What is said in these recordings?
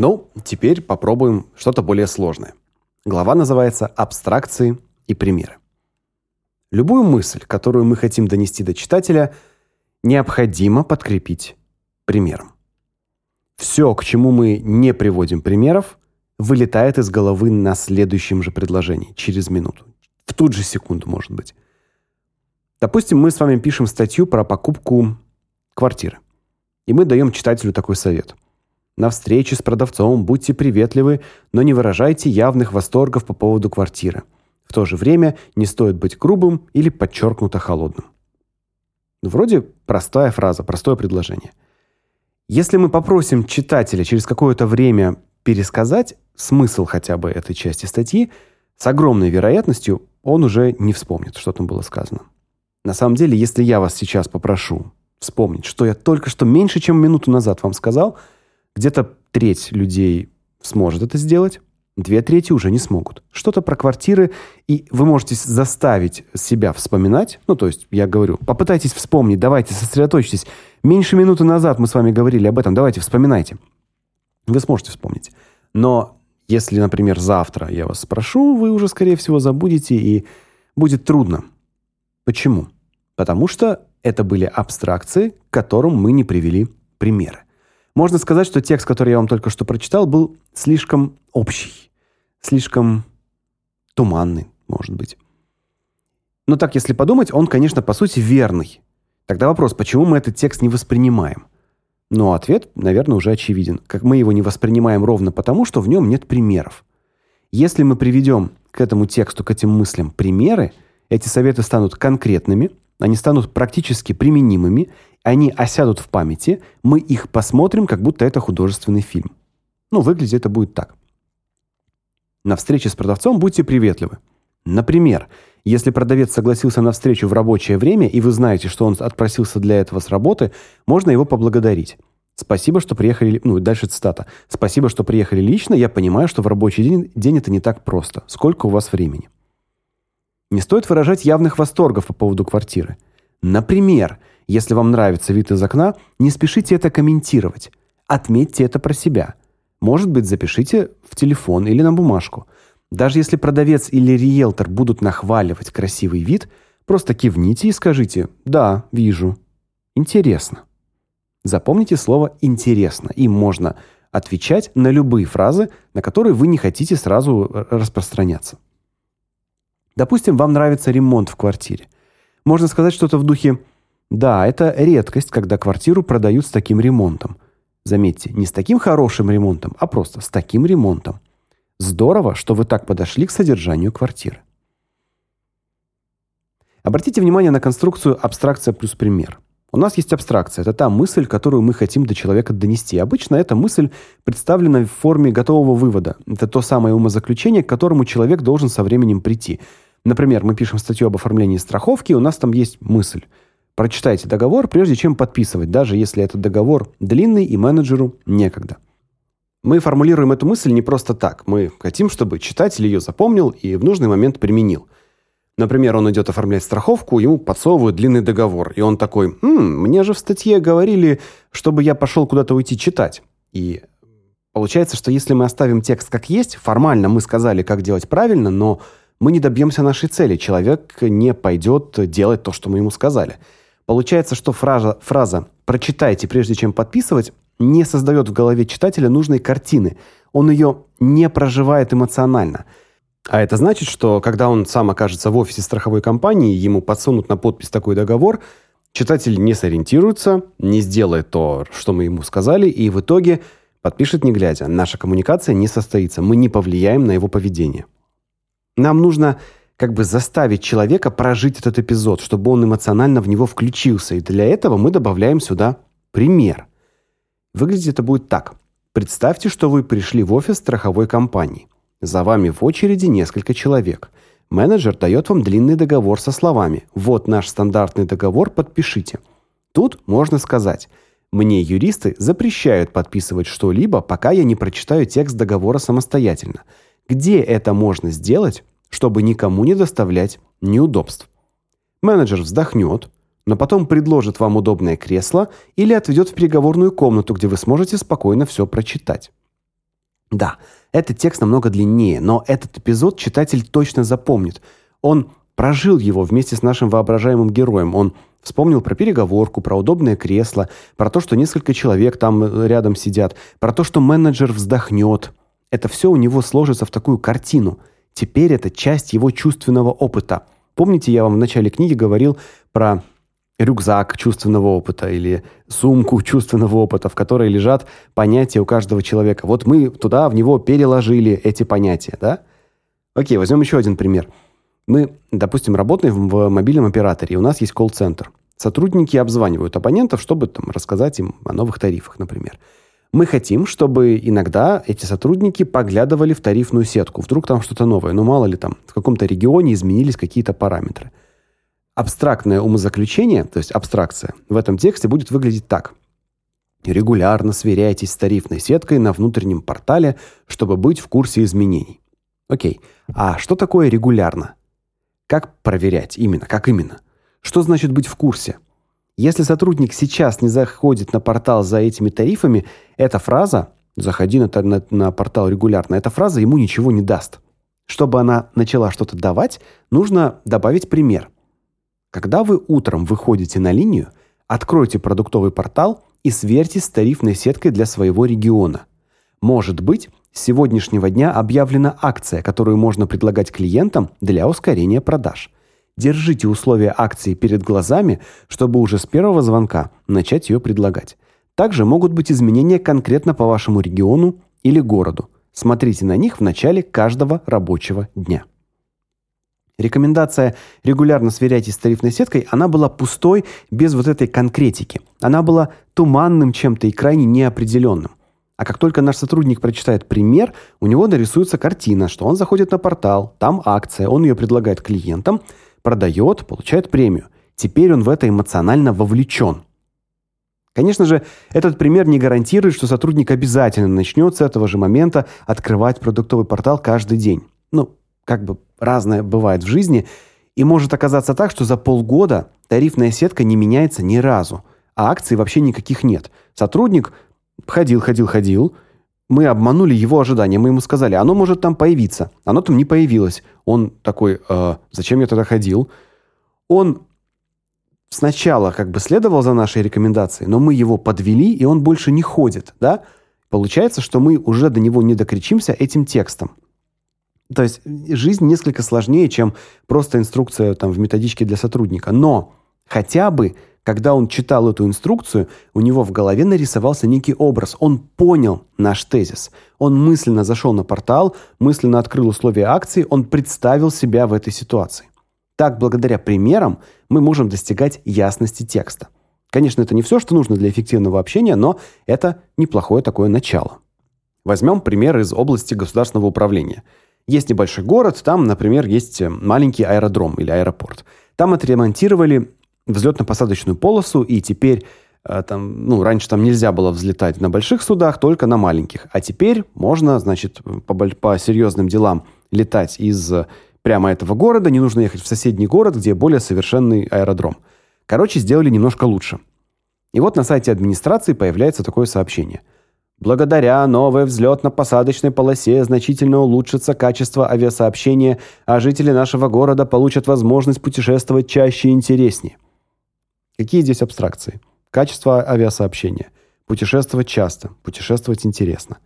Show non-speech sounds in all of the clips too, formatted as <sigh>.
Ну, теперь попробуем что-то более сложное. Глава называется «Абстракции и примеры». Любую мысль, которую мы хотим донести до читателя, необходимо подкрепить примером. Все, к чему мы не приводим примеров, вылетает из головы на следующем же предложении, через минуту. В ту же секунду, может быть. Допустим, мы с вами пишем статью про покупку квартиры. И мы даем читателю такой совет. На встрече с продавцом будьте приветливы, но не выражайте явных восторгов по поводу квартиры. В то же время не стоит быть грубым или подчеркнуто холодным. Вроде простая фраза, простое предложение. Если мы попросим читателя через какое-то время пересказать смысл хотя бы этой части статьи, с огромной вероятностью он уже не вспомнит, что там было сказано. На самом деле, если я вас сейчас попрошу вспомнить, что я только что меньше, чем минуту назад вам сказал, где-то треть людей сможет это сделать, две трети уже не смогут. Что-то про квартиры, и вы можете заставить себя вспоминать. Ну, то есть, я говорю, попытайтесь вспомнить, давайте, сосредоточьтесь. Меньше минуты назад мы с вами говорили об этом, давайте, вспоминайте. Вы сможете вспомнить. Но если, например, завтра я вас спрошу, вы уже, скорее всего, забудете, и будет трудно. Почему? Потому что это были абстракции, к которым мы не привели примеры. Можно сказать, что текст, который я вам только что прочитал, был слишком общий, слишком туманный, может быть. Но так, если подумать, он, конечно, по сути верный. Тогда вопрос, почему мы этот текст не воспринимаем? Но ответ, наверное, уже очевиден. Как мы его не воспринимаем ровно потому, что в нем нет примеров. Если мы приведем к этому тексту, к этим мыслям примеры, эти советы станут конкретными, они станут практически применимыми, они осядут в памяти, мы их посмотрим, как будто это художественный фильм. Ну, выглядит это будет так. На встрече с продавцом будьте приветливы. Например, если продавец согласился на встречу в рабочее время, и вы знаете, что он отпросился для этого с работы, можно его поблагодарить. Спасибо, что приехали, ну, дальше цитата. Спасибо, что приехали лично. Я понимаю, что в рабочий день день это не так просто. Сколько у вас времени? Не стоит выражать явных восторгов по поводу квартиры. Например, если вам нравится вид из окна, не спешите это комментировать. Отметьте это про себя. Может быть, запишите в телефон или на бумажку. Даже если продавец или риэлтор будут нахваливать красивый вид, просто кивните и скажите: "Да, вижу. Интересно". Запомните слово интересно. и можно отвечать на любые фразы, на которые вы не хотите сразу распространяться. Допустим, вам нравится ремонт в квартире. Можно сказать что-то в духе: "Да, это редкость, когда квартиру продают с таким ремонтом". Заметьте, не с таким хорошим ремонтом, а просто с таким ремонтом. Здорово, что вы так подошли к содержанию квартиры. Обратите внимание на конструкцию абстракция плюс пример. У нас есть абстракция это та мысль, которую мы хотим до человека донести. Обычно эта мысль представлена в форме готового вывода. Это то самое умозаключение, к которому человек должен со временем прийти. Например, мы пишем статью об оформлении страховки, и у нас там есть мысль. Прочитайте договор, прежде чем подписывать, даже если этот договор длинный и менеджеру некогда. Мы формулируем эту мысль не просто так. Мы хотим, чтобы читатель ее запомнил и в нужный момент применил. Например, он идет оформлять страховку, ему подсовывают длинный договор, и он такой: "Хм, мне же в статье говорили, чтобы я пошел куда-то уйти читать". И получается, что если мы оставим текст как есть, формально мы сказали, как делать правильно, но мы не добьемся нашей цели. Человек не пойдет делать то, что мы ему сказали. Получается, что фраза фраза прочитайте прежде чем подписывать не создает в голове читателя нужной картины. Он ее не проживает эмоционально. А это значит, что когда он сам окажется в офисе страховой компании, ему подсунут на подпись такой договор, читатель не сориентируется, не сделает то, что мы ему сказали, и в итоге подпишет не глядя. Наша коммуникация не состоится, мы не повлияем на его поведение. Нам нужно как бы заставить человека прожить этот эпизод, чтобы он эмоционально в него включился. И для этого мы добавляем сюда пример. Выглядит это будет так. Представьте, что вы пришли в офис страховой компании. За вами в очереди несколько человек. Менеджер дает вам длинный договор со словами: "Вот наш стандартный договор, подпишите". Тут можно сказать: "Мне юристы запрещают подписывать что-либо, пока я не прочитаю текст договора самостоятельно". Где это можно сделать, чтобы никому не доставлять неудобств? Менеджер вздохнет, но потом предложит вам удобное кресло или отведет в переговорную комнату, где вы сможете спокойно все прочитать. Да, этот текст намного длиннее, но этот эпизод читатель точно запомнит. Он прожил его вместе с нашим воображаемым героем. Он вспомнил про переговорку, про удобное кресло, про то, что несколько человек там рядом сидят, про то, что менеджер вздохнет. Это все у него сложится в такую картину. Теперь это часть его чувственного опыта. Помните, я вам в начале книги говорил про рюкзак чувственного опыта или сумку <laughs> чувственного опыта, в которой лежат понятия у каждого человека. Вот мы туда в него переложили эти понятия, да? Окей, возьмем еще один пример. Мы, допустим, работаем в мобильном операторе, и у нас есть колл-центр. Сотрудники обзванивают абонентов, чтобы там рассказать им о новых тарифах, например. Мы хотим, чтобы иногда эти сотрудники поглядывали в тарифную сетку. Вдруг там что-то новое. Ну мало ли там в каком-то регионе изменились какие-то параметры. Абстрактное умозаключение, то есть абстракция, в этом тексте будет выглядеть так: регулярно сверяйтесь с тарифной сеткой на внутреннем портале, чтобы быть в курсе изменений. О'кей. А что такое регулярно? Как проверять именно? Как именно? Что значит быть в курсе? Если сотрудник сейчас не заходит на портал за этими тарифами, эта фраза "заходи на, на, на портал регулярно" эта фраза ему ничего не даст. Чтобы она начала что-то давать, нужно добавить пример. Когда вы утром выходите на линию, откройте продуктовый портал и сверьтесь с тарифной сеткой для своего региона. Может быть, с сегодняшнего дня объявлена акция, которую можно предлагать клиентам для ускорения продаж. Держите условия акции перед глазами, чтобы уже с первого звонка начать ее предлагать. Также могут быть изменения конкретно по вашему региону или городу. Смотрите на них в начале каждого рабочего дня. Рекомендация регулярно сверяйтесь с тарифной сеткой, она была пустой, без вот этой конкретики. Она была туманным чем-то и крайне неопределенным. А как только наш сотрудник прочитает пример, у него нарисуется картина, что он заходит на портал, там акция, он ее предлагает клиентам, продает, получает премию. Теперь он в это эмоционально вовлечен. Конечно же, этот пример не гарантирует, что сотрудник обязательно начнет с этого же момента открывать продуктовый портал каждый день. Ну, как бы разное бывает в жизни, и может оказаться так, что за полгода тарифная сетка не меняется ни разу, а акций вообще никаких нет. Сотрудник ходил, ходил, ходил, мы обманули его ожидания. Мы ему сказали: "Оно может там появиться". Оно там не появилось. Он такой: э, "Зачем я туда ходил?" Он сначала как бы следовал за нашей рекомендацией, но мы его подвели, и он больше не ходит, да? Получается, что мы уже до него не докричимся этим текстом. То есть жизнь несколько сложнее, чем просто инструкция там в методичке для сотрудника. Но хотя бы когда он читал эту инструкцию, у него в голове нарисовался некий образ. Он понял наш тезис. Он мысленно зашел на портал, мысленно открыл условия акции, он представил себя в этой ситуации. Так, благодаря примерам, мы можем достигать ясности текста. Конечно, это не все, что нужно для эффективного общения, но это неплохое такое начало. Возьмем пример из области государственного управления. Есть небольшой город, там, например, есть маленький аэродром или аэропорт. Там отремонтировали взлетно-посадочную полосу, и теперь э, там, ну, раньше там нельзя было взлетать на больших судах, только на маленьких. А теперь можно, значит, по по серьезным делам летать из прямо этого города, не нужно ехать в соседний город, где более совершенный аэродром. Короче, сделали немножко лучше. И вот на сайте администрации появляется такое сообщение. Благодаря новой взлетно-посадочной полосе значительно улучшится качество авиасообщения, а жители нашего города получат возможность путешествовать чаще и интереснее. Какие здесь абстракции? Качество авиасообщения. Путешествовать часто, путешествовать интересно.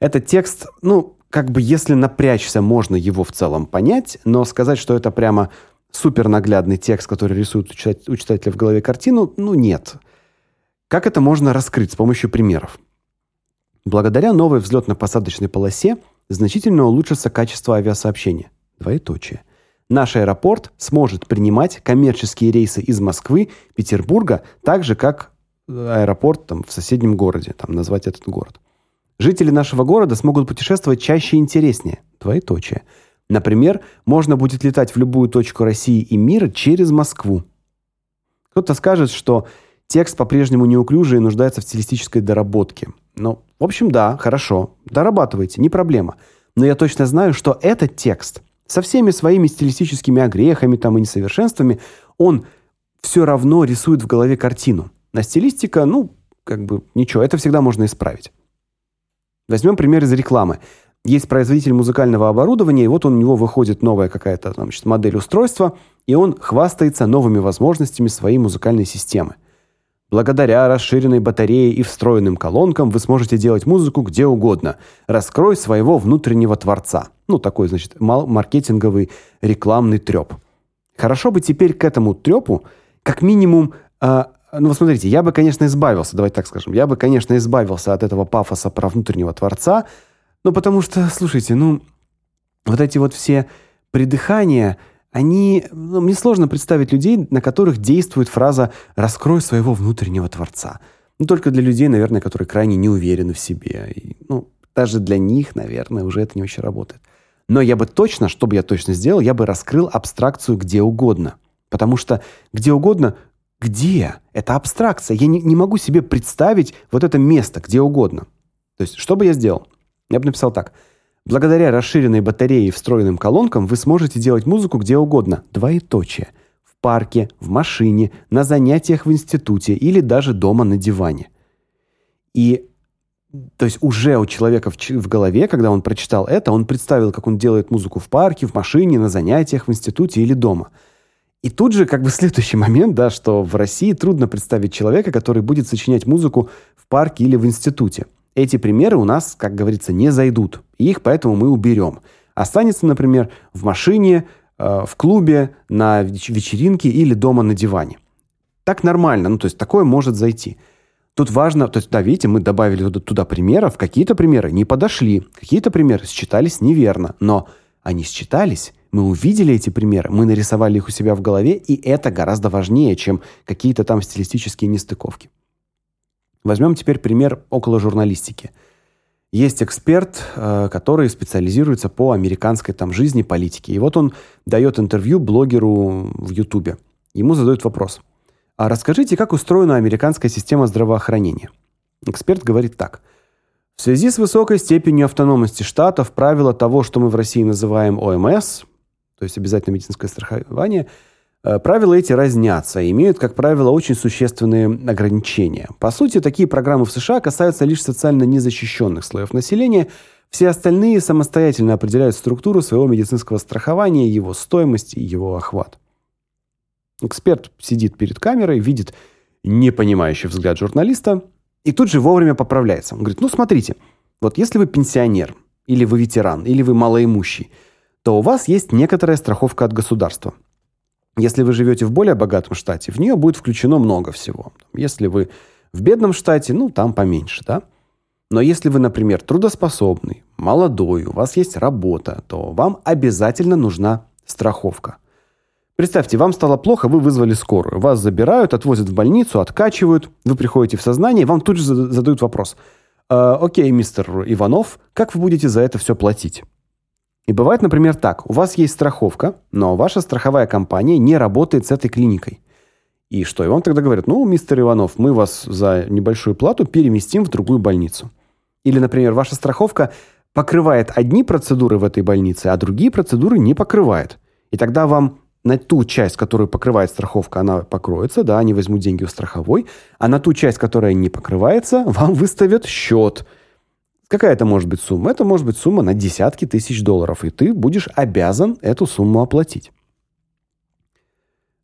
Этот текст, ну, как бы если напрячься, можно его в целом понять, но сказать, что это прямо супер наглядный текст, который рисует у читателя в голове картину, ну нет. Как это можно раскрыть с помощью примеров? Благодаря новой взлетно-посадочной полосе значительно улучшится качество авиасообщения. Двоеточие. Наш аэропорт сможет принимать коммерческие рейсы из Москвы, Петербурга, так же как аэропорт там в соседнем городе, там назвать этот город. Жители нашего города смогут путешествовать чаще и интереснее. Двоеточие. Например, можно будет летать в любую точку России и мира через Москву. Кто-то скажет, что текст по-прежнему неуклюжий и нуждается в стилистической доработке. Ну, в общем, да, хорошо. Дорабатывайте, не проблема. Но я точно знаю, что этот текст со всеми своими стилистическими огрехами там и несовершенствами, он все равно рисует в голове картину. На стилистика, ну, как бы ничего, это всегда можно исправить. Возьмем пример из рекламы. Есть производитель музыкального оборудования, и вот у него выходит новая какая-то, значит, модель устройства, и он хвастается новыми возможностями своей музыкальной системы. Благодаря расширенной батарее и встроенным колонкам вы сможете делать музыку где угодно. Раскрой своего внутреннего творца. Ну, такой, значит, маркетинговый рекламный трёп. Хорошо бы теперь к этому трёпу как минимум э, ну, вот смотрите, я бы, конечно, избавился, давайте так скажем. Я бы, конечно, избавился от этого пафоса про внутреннего творца, ну потому что, слушайте, ну вот эти вот все придыхания они, ну, мне сложно представить людей, на которых действует фраза «раскрой своего внутреннего творца». Ну, только для людей, наверное, которые крайне не уверены в себе. И, ну, даже для них, наверное, уже это не очень работает. Но я бы точно, что бы я точно сделал, я бы раскрыл абстракцию где угодно. Потому что где угодно, где? Это абстракция. Я не, не могу себе представить вот это место где угодно. То есть, что бы я сделал? Я бы написал так – Благодаря расширенной батарее и встроенным колонкам вы сможете делать музыку где угодно. Двоеточие. В парке, в машине, на занятиях в институте или даже дома на диване. И то есть уже у человека в, в голове, когда он прочитал это, он представил, как он делает музыку в парке, в машине, на занятиях в институте или дома. И тут же как бы <laughs> следующий момент, да, что в России трудно представить человека, который будет сочинять музыку в парке или в институте. Эти примеры у нас, как говорится, не зайдут. Их поэтому мы уберем. Останется, например, в машине, э, в клубе, на вечеринке или дома на диване. Так нормально, ну то есть такое может зайти. Тут важно, то есть да, видите, мы добавили туда, туда примеров, какие-то примеры не подошли, какие-то примеры считались неверно, но они считались, мы увидели эти примеры, мы нарисовали их у себя в голове, и это гораздо важнее, чем какие-то там стилистические нестыковки. Возьмем теперь пример около журналистики. Есть эксперт, э, который специализируется по американской там жизни, политике. И вот он дает интервью блогеру в Ютубе. Ему задают вопрос: "А расскажите, как устроена американская система здравоохранения?" Эксперт говорит так: в связи с высокой степенью автономности штатов правила того, что мы в России называем ОМС, то есть обязательное медицинское страхование, правила эти разнятся и имеют, как правило, очень существенные ограничения. По сути, такие программы в США касаются лишь социально незащищенных слоев населения. Все остальные самостоятельно определяют структуру своего медицинского страхования, его стоимость и его охват. Эксперт сидит перед камерой, видит непонимающий взгляд журналиста и тут же вовремя поправляется. Он говорит: "Ну, смотрите, вот если вы пенсионер, или вы ветеран, или вы малоимущий, то у вас есть некоторая страховка от государства. Если вы живете в более богатом штате, в нее будет включено много всего. Если вы в бедном штате, ну, там поменьше, да? Но если вы, например, трудоспособный, молодой, у вас есть работа, то вам обязательно нужна страховка. Представьте, вам стало плохо, вы вызвали скорую. Вас забирают, отвозят в больницу, откачивают, вы приходите в сознание, вам тут же задают вопрос: э, "О'кей, мистер Иванов, как вы будете за это все платить?" И бывает, например, так: у вас есть страховка, но ваша страховая компания не работает с этой клиникой. И что? И вам тогда говорят: "Ну, мистер Иванов, мы вас за небольшую плату переместим в другую больницу". Или, например, ваша страховка покрывает одни процедуры в этой больнице, а другие процедуры не покрывает. И тогда вам на ту часть, которую покрывает страховка, она покроется, да, они возьмут деньги у страховой, а на ту часть, которая не покрывается, <laughs> вам выставят счет – Какая это может быть сумма? Это может быть сумма на десятки тысяч долларов, и ты будешь обязан эту сумму оплатить.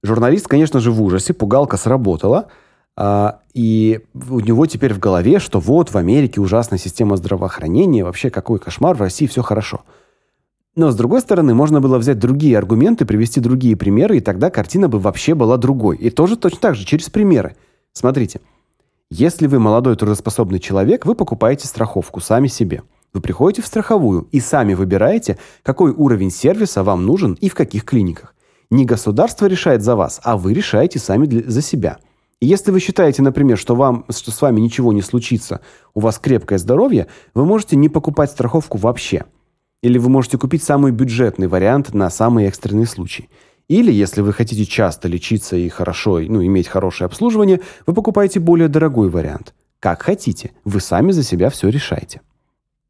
Журналист, конечно же, в ужасе, пугалка сработала, а, и у него теперь в голове, что вот в Америке ужасная система здравоохранения, вообще какой кошмар, в России все хорошо. Но с другой стороны, можно было взять другие аргументы, привести другие примеры, и тогда картина бы вообще была другой. И тоже точно так же через примеры. Смотрите. Если вы молодой трудоспособный человек, вы покупаете страховку сами себе. Вы приходите в страховую и сами выбираете, какой уровень сервиса вам нужен и в каких клиниках. Не государство решает за вас, а вы решаете сами для, за себя. И если вы считаете, например, что вам что с вами ничего не случится, у вас крепкое здоровье, вы можете не покупать страховку вообще. Или вы можете купить самый бюджетный вариант на самый экстренный случай. Или, если вы хотите часто лечиться и хорошо, ну, иметь хорошее обслуживание, вы покупаете более дорогой вариант. Как хотите, вы сами за себя все решаете.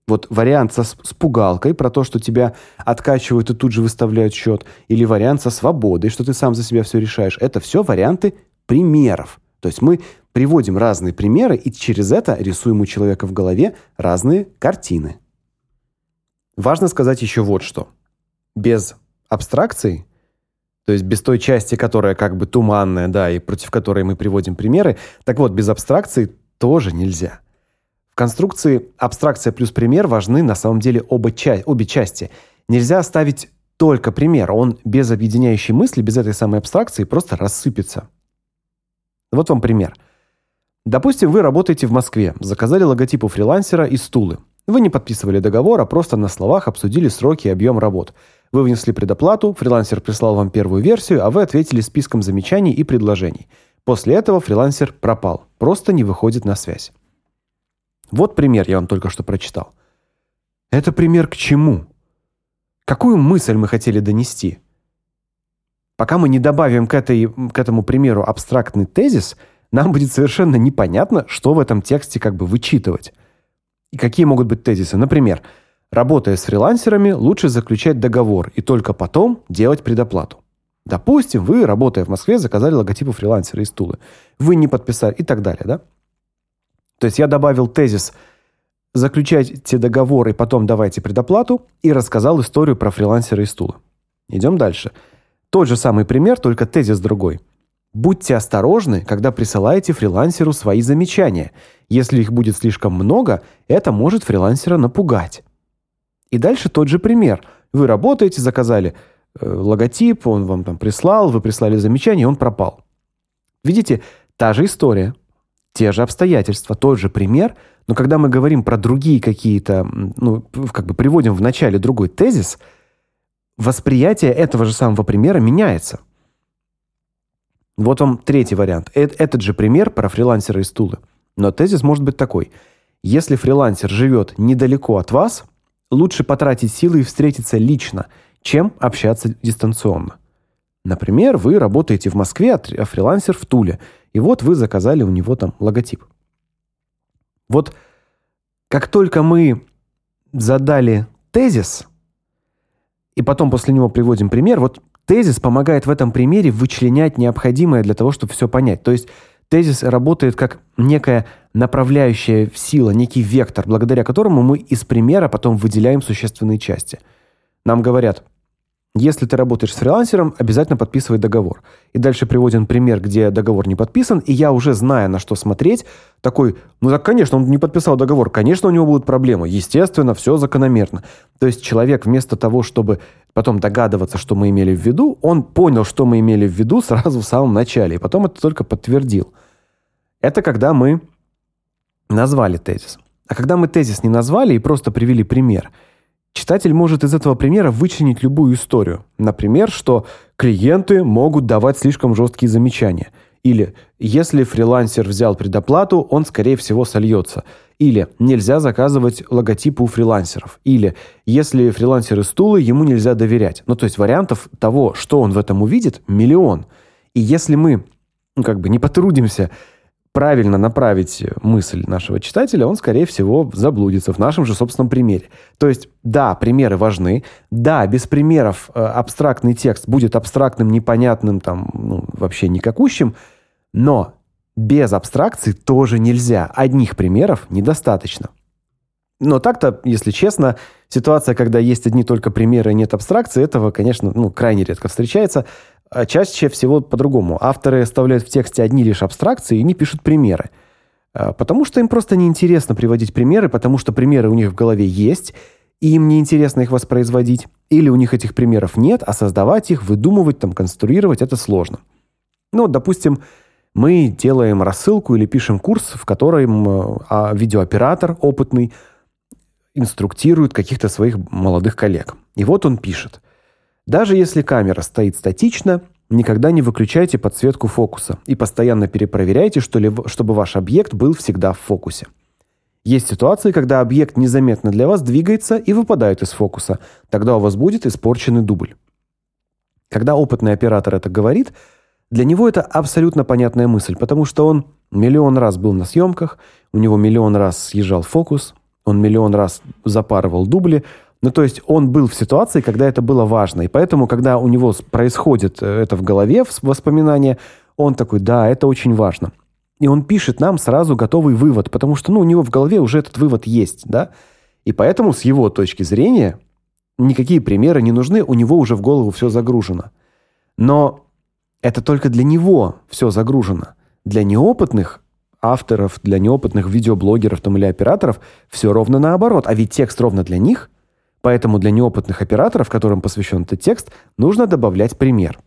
Вот вариант со с пугалкой про то, что тебя откачивают и тут же выставляют счет, или вариант со свободой, что ты сам за себя все решаешь. Это все варианты примеров. То есть мы приводим разные примеры и через это рисуем у человека в голове разные картины. Важно сказать еще вот что. Без абстракции, то есть без той части, которая как бы туманная, да, и против которой мы приводим примеры, так вот, без абстракции тоже нельзя. В конструкции абстракция плюс пример важны на самом деле оба ча обе части. Нельзя оставить только пример, он без объединяющей мысли, без этой самой абстракции просто рассыпется. Вот вам пример. Допустим, вы работаете в Москве, заказали логотип у фрилансера и стулы. Вы не подписывали договор, а просто на словах обсудили сроки и объем работ. Вы внесли предоплату, фрилансер прислал вам первую версию, а вы ответили списком замечаний и предложений. После этого фрилансер пропал, просто не выходит на связь. Вот пример я вам только что прочитал. Это пример к чему? Какую мысль мы хотели донести? Пока мы не добавим к этой к этому примеру абстрактный тезис, нам будет совершенно непонятно, что в этом тексте как бы вычитывать. И какие могут быть тезисы? Например, работая с фрилансерами, лучше заключать договор и только потом делать предоплату. Допустим, вы, работая в Москве, заказали логотипы фрилансера и стулы. Вы не подписали и так далее, да? То есть я добавил тезис заключайте договор и потом давайте предоплату и рассказал историю про фрилансера и стула. Идем дальше. Тот же самый пример, только тезис другой. Будьте осторожны, когда присылаете фрилансеру свои замечания. Если их будет слишком много, это может фрилансера напугать. И дальше тот же пример. Вы работаете, заказали э, логотип, он вам там прислал, вы прислали замечание, он пропал. Видите, та же история, те же обстоятельства, тот же пример – но когда мы говорим про другие какие-то, ну, как бы приводим в начале другой тезис, восприятие этого же самого примера меняется. Вот вам третий вариант. Э этот же пример про фрилансера и стулы. Но тезис может быть такой: если фрилансер живет недалеко от вас, лучше потратить силы и встретиться лично, чем общаться дистанционно. Например, вы работаете в Москве, а фрилансер в Туле, и вот вы заказали у него там логотип. Вот как только мы задали тезис, и потом после него приводим пример, вот тезис помогает в этом примере вычленять необходимое для того, чтобы все понять. То есть тезис работает как некая направляющая сила, некий вектор, благодаря которому мы из примера потом выделяем существенные части. Нам говорят: если ты работаешь с фрилансером, обязательно подписывай договор. И дальше приводим пример, где договор не подписан, и я уже зная, на что смотреть, такой: "Ну так, конечно, он не подписал договор, конечно, у него будут проблемы. Естественно, все закономерно". То есть человек вместо того, чтобы потом догадываться, что мы имели в виду, он понял, что мы имели в виду сразу в самом начале, и потом это только подтвердил. Это когда мы назвали тезис. А когда мы тезис не назвали и просто привели пример, Читатель может из этого примера вычленить любую историю. Например, что клиенты могут давать слишком жесткие замечания. Или если фрилансер взял предоплату, он скорее всего сольется. Или нельзя заказывать логотипы у фрилансеров. Или если фрилансеры стулы, ему нельзя доверять. Ну, то есть вариантов того, что он в этом увидит, миллион. И если мы, ну, как бы не потрудимся правильно направить мысль нашего читателя, он, скорее всего, заблудится в нашем же собственном примере. То есть, да, примеры важны. Да, без примеров э, абстрактный текст будет абстрактным, непонятным, там, ну, вообще никакущим, но без абстракции тоже нельзя. Одних примеров недостаточно. Но так-то, если честно, ситуация, когда есть одни только примеры и нет абстракции, этого, конечно, ну, крайне редко встречается. А чаще всего по-другому. Авторы оставляют в тексте одни лишь абстракции и не пишут примеры. А, потому что им просто неинтересно приводить примеры, потому что примеры у них в голове есть, и им неинтересно их воспроизводить, или у них этих примеров нет, а создавать их, выдумывать, там конструировать это сложно. Ну, допустим, мы делаем рассылку или пишем курс, в котором а, видеооператор опытный инструктирует каких-то своих молодых коллег. И вот он пишет: даже если камера стоит статично, никогда не выключайте подсветку фокуса и постоянно перепроверяйте, чтобы ваш объект был всегда в фокусе. Есть ситуации, когда объект незаметно для вас двигается и выпадает из фокуса. Тогда у вас будет испорченный дубль. Когда опытный оператор это говорит, для него это абсолютно понятная мысль, потому что он миллион раз был на съемках, у него миллион раз съезжал фокус, он миллион раз запарывал дубли, ну, то есть он был в ситуации, когда это было важно. И поэтому, когда у него происходит э, это в голове, воспоминание, он такой, да, это очень важно. и он пишет нам сразу готовый вывод, потому что ну, у него в голове уже этот вывод есть, да? И поэтому с его точки зрения никакие примеры не нужны, у него уже в голову все загружено. Но это только для него все загружено. Для неопытных авторов, для неопытных видеоблогеров там или операторов все ровно наоборот, а ведь текст ровно для них. Поэтому для неопытных операторов, которым посвящен этот текст, нужно добавлять пример.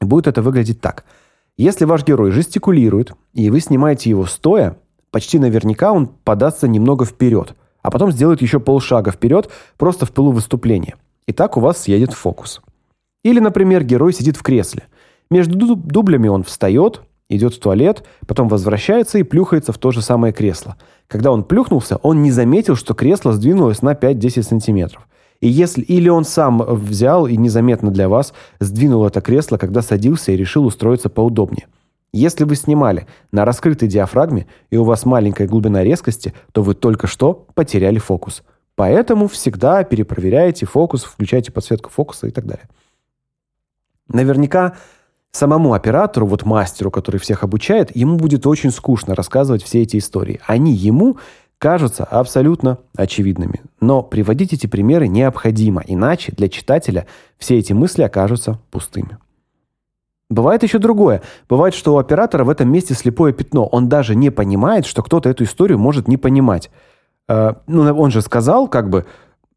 Будет это выглядеть так – если ваш герой жестикулирует, и вы снимаете его стоя, почти наверняка он подастся немного вперед, а потом сделает еще полшага вперед, просто в пылу выступления. И так у вас съедет фокус. Или, например, герой сидит в кресле. Между дублями он встает, идет в туалет, потом возвращается и плюхается в то же самое кресло. Когда он плюхнулся, он не заметил, что кресло сдвинулось на 5-10 сантиметров. И если или он сам взял и незаметно для вас сдвинул это кресло, когда садился и решил устроиться поудобнее. Если вы снимали на раскрытой диафрагме и у вас маленькая глубина резкости, то вы только что потеряли фокус. Поэтому всегда перепроверяйте фокус, включайте подсветку фокуса и так далее. Наверняка самому оператору, вот мастеру, который всех обучает, ему будет очень скучно рассказывать все эти истории. Они ему кажутся абсолютно очевидными. Но приводить эти примеры необходимо, иначе для читателя все эти мысли окажутся пустыми. Бывает еще другое. Бывает, что у оператора в этом месте слепое пятно. Он даже не понимает, что кто-то эту историю может не понимать. Э, ну, он же сказал, как бы,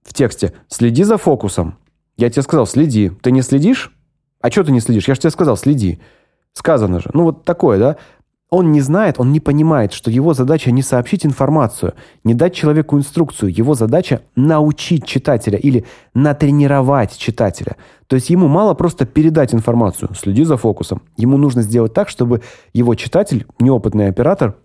в тексте, следи за фокусом. Я тебе сказал, следи. Ты не следишь? А что ты не следишь? Я же тебе сказал, следи. Сказано же. Ну, вот такое, да? Он не знает, он не понимает, что его задача не сообщить информацию, не дать человеку инструкцию. Его задача научить читателя или натренировать читателя. То есть ему мало просто передать информацию, следи за фокусом. Ему нужно сделать так, чтобы его читатель, неопытный оператор,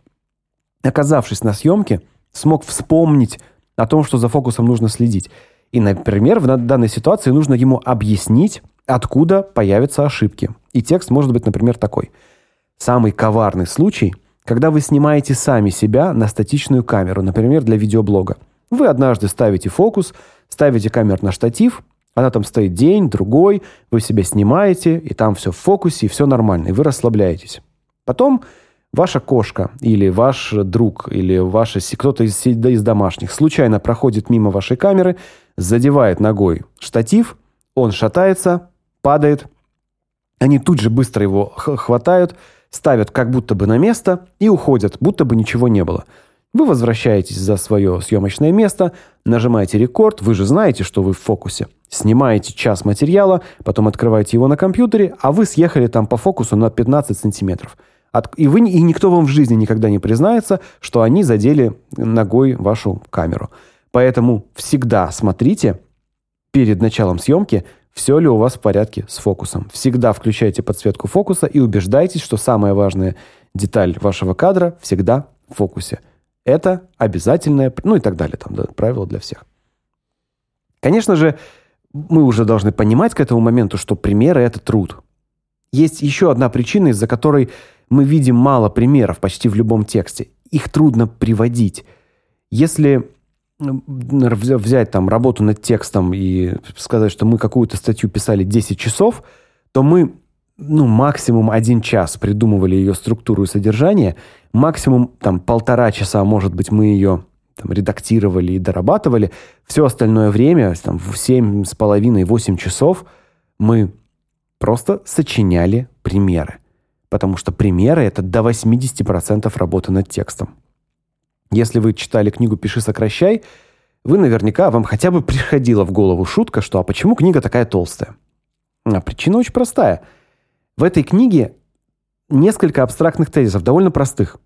оказавшись на съемке, смог вспомнить о том, что за фокусом нужно следить. И, например, в данной ситуации нужно ему объяснить, откуда появятся ошибки. И текст может быть, например, такой – Самый коварный случай, когда вы снимаете сами себя на статичную камеру, например, для видеоблога. Вы однажды ставите фокус, ставите камеру на штатив, она там стоит день, другой, вы себя снимаете, и там все в фокусе, и все нормально, и вы расслабляетесь. Потом ваша кошка или ваш друг или ваша кто-то из, из домашних случайно проходит мимо вашей камеры, задевает ногой штатив, он шатается, падает. Они тут же быстро его хватают, ставят как будто бы на место и уходят, будто бы ничего не было. Вы возвращаетесь за свое съемочное место, нажимаете рекорд, вы же знаете, что вы в фокусе. Снимаете час материала, потом открываете его на компьютере, а вы съехали там по фокусу на 15 сантиметров. И, вы, и никто вам в жизни никогда не признается, что они задели ногой вашу камеру. Поэтому всегда смотрите перед началом съемки, все ли у вас в порядке с фокусом. Всегда включайте подсветку фокуса и убеждайтесь, что самая важная деталь вашего кадра всегда в фокусе. Это обязательное, ну и так далее, там, да, правило для всех. Конечно же, мы уже должны понимать к этому моменту, что примеры – это труд. Есть еще одна причина, из-за которой мы видим мало примеров почти в любом тексте. Их трудно приводить. Если взять там работу над текстом и сказать, что мы какую-то статью писали 10 часов, то мы ну, максимум один час придумывали ее структуру и содержание, максимум там полтора часа, может быть, мы ее там, редактировали и дорабатывали. Все остальное время, там, в семь с половиной, восемь часов мы просто сочиняли примеры. Потому что примеры – это до 80% работы над текстом. Если вы читали книгу «Пиши, сокращай», вы наверняка, вам хотя бы приходила в голову шутка, что «а почему книга такая толстая?» А причина очень простая. В этой книге несколько абстрактных тезисов, довольно простых.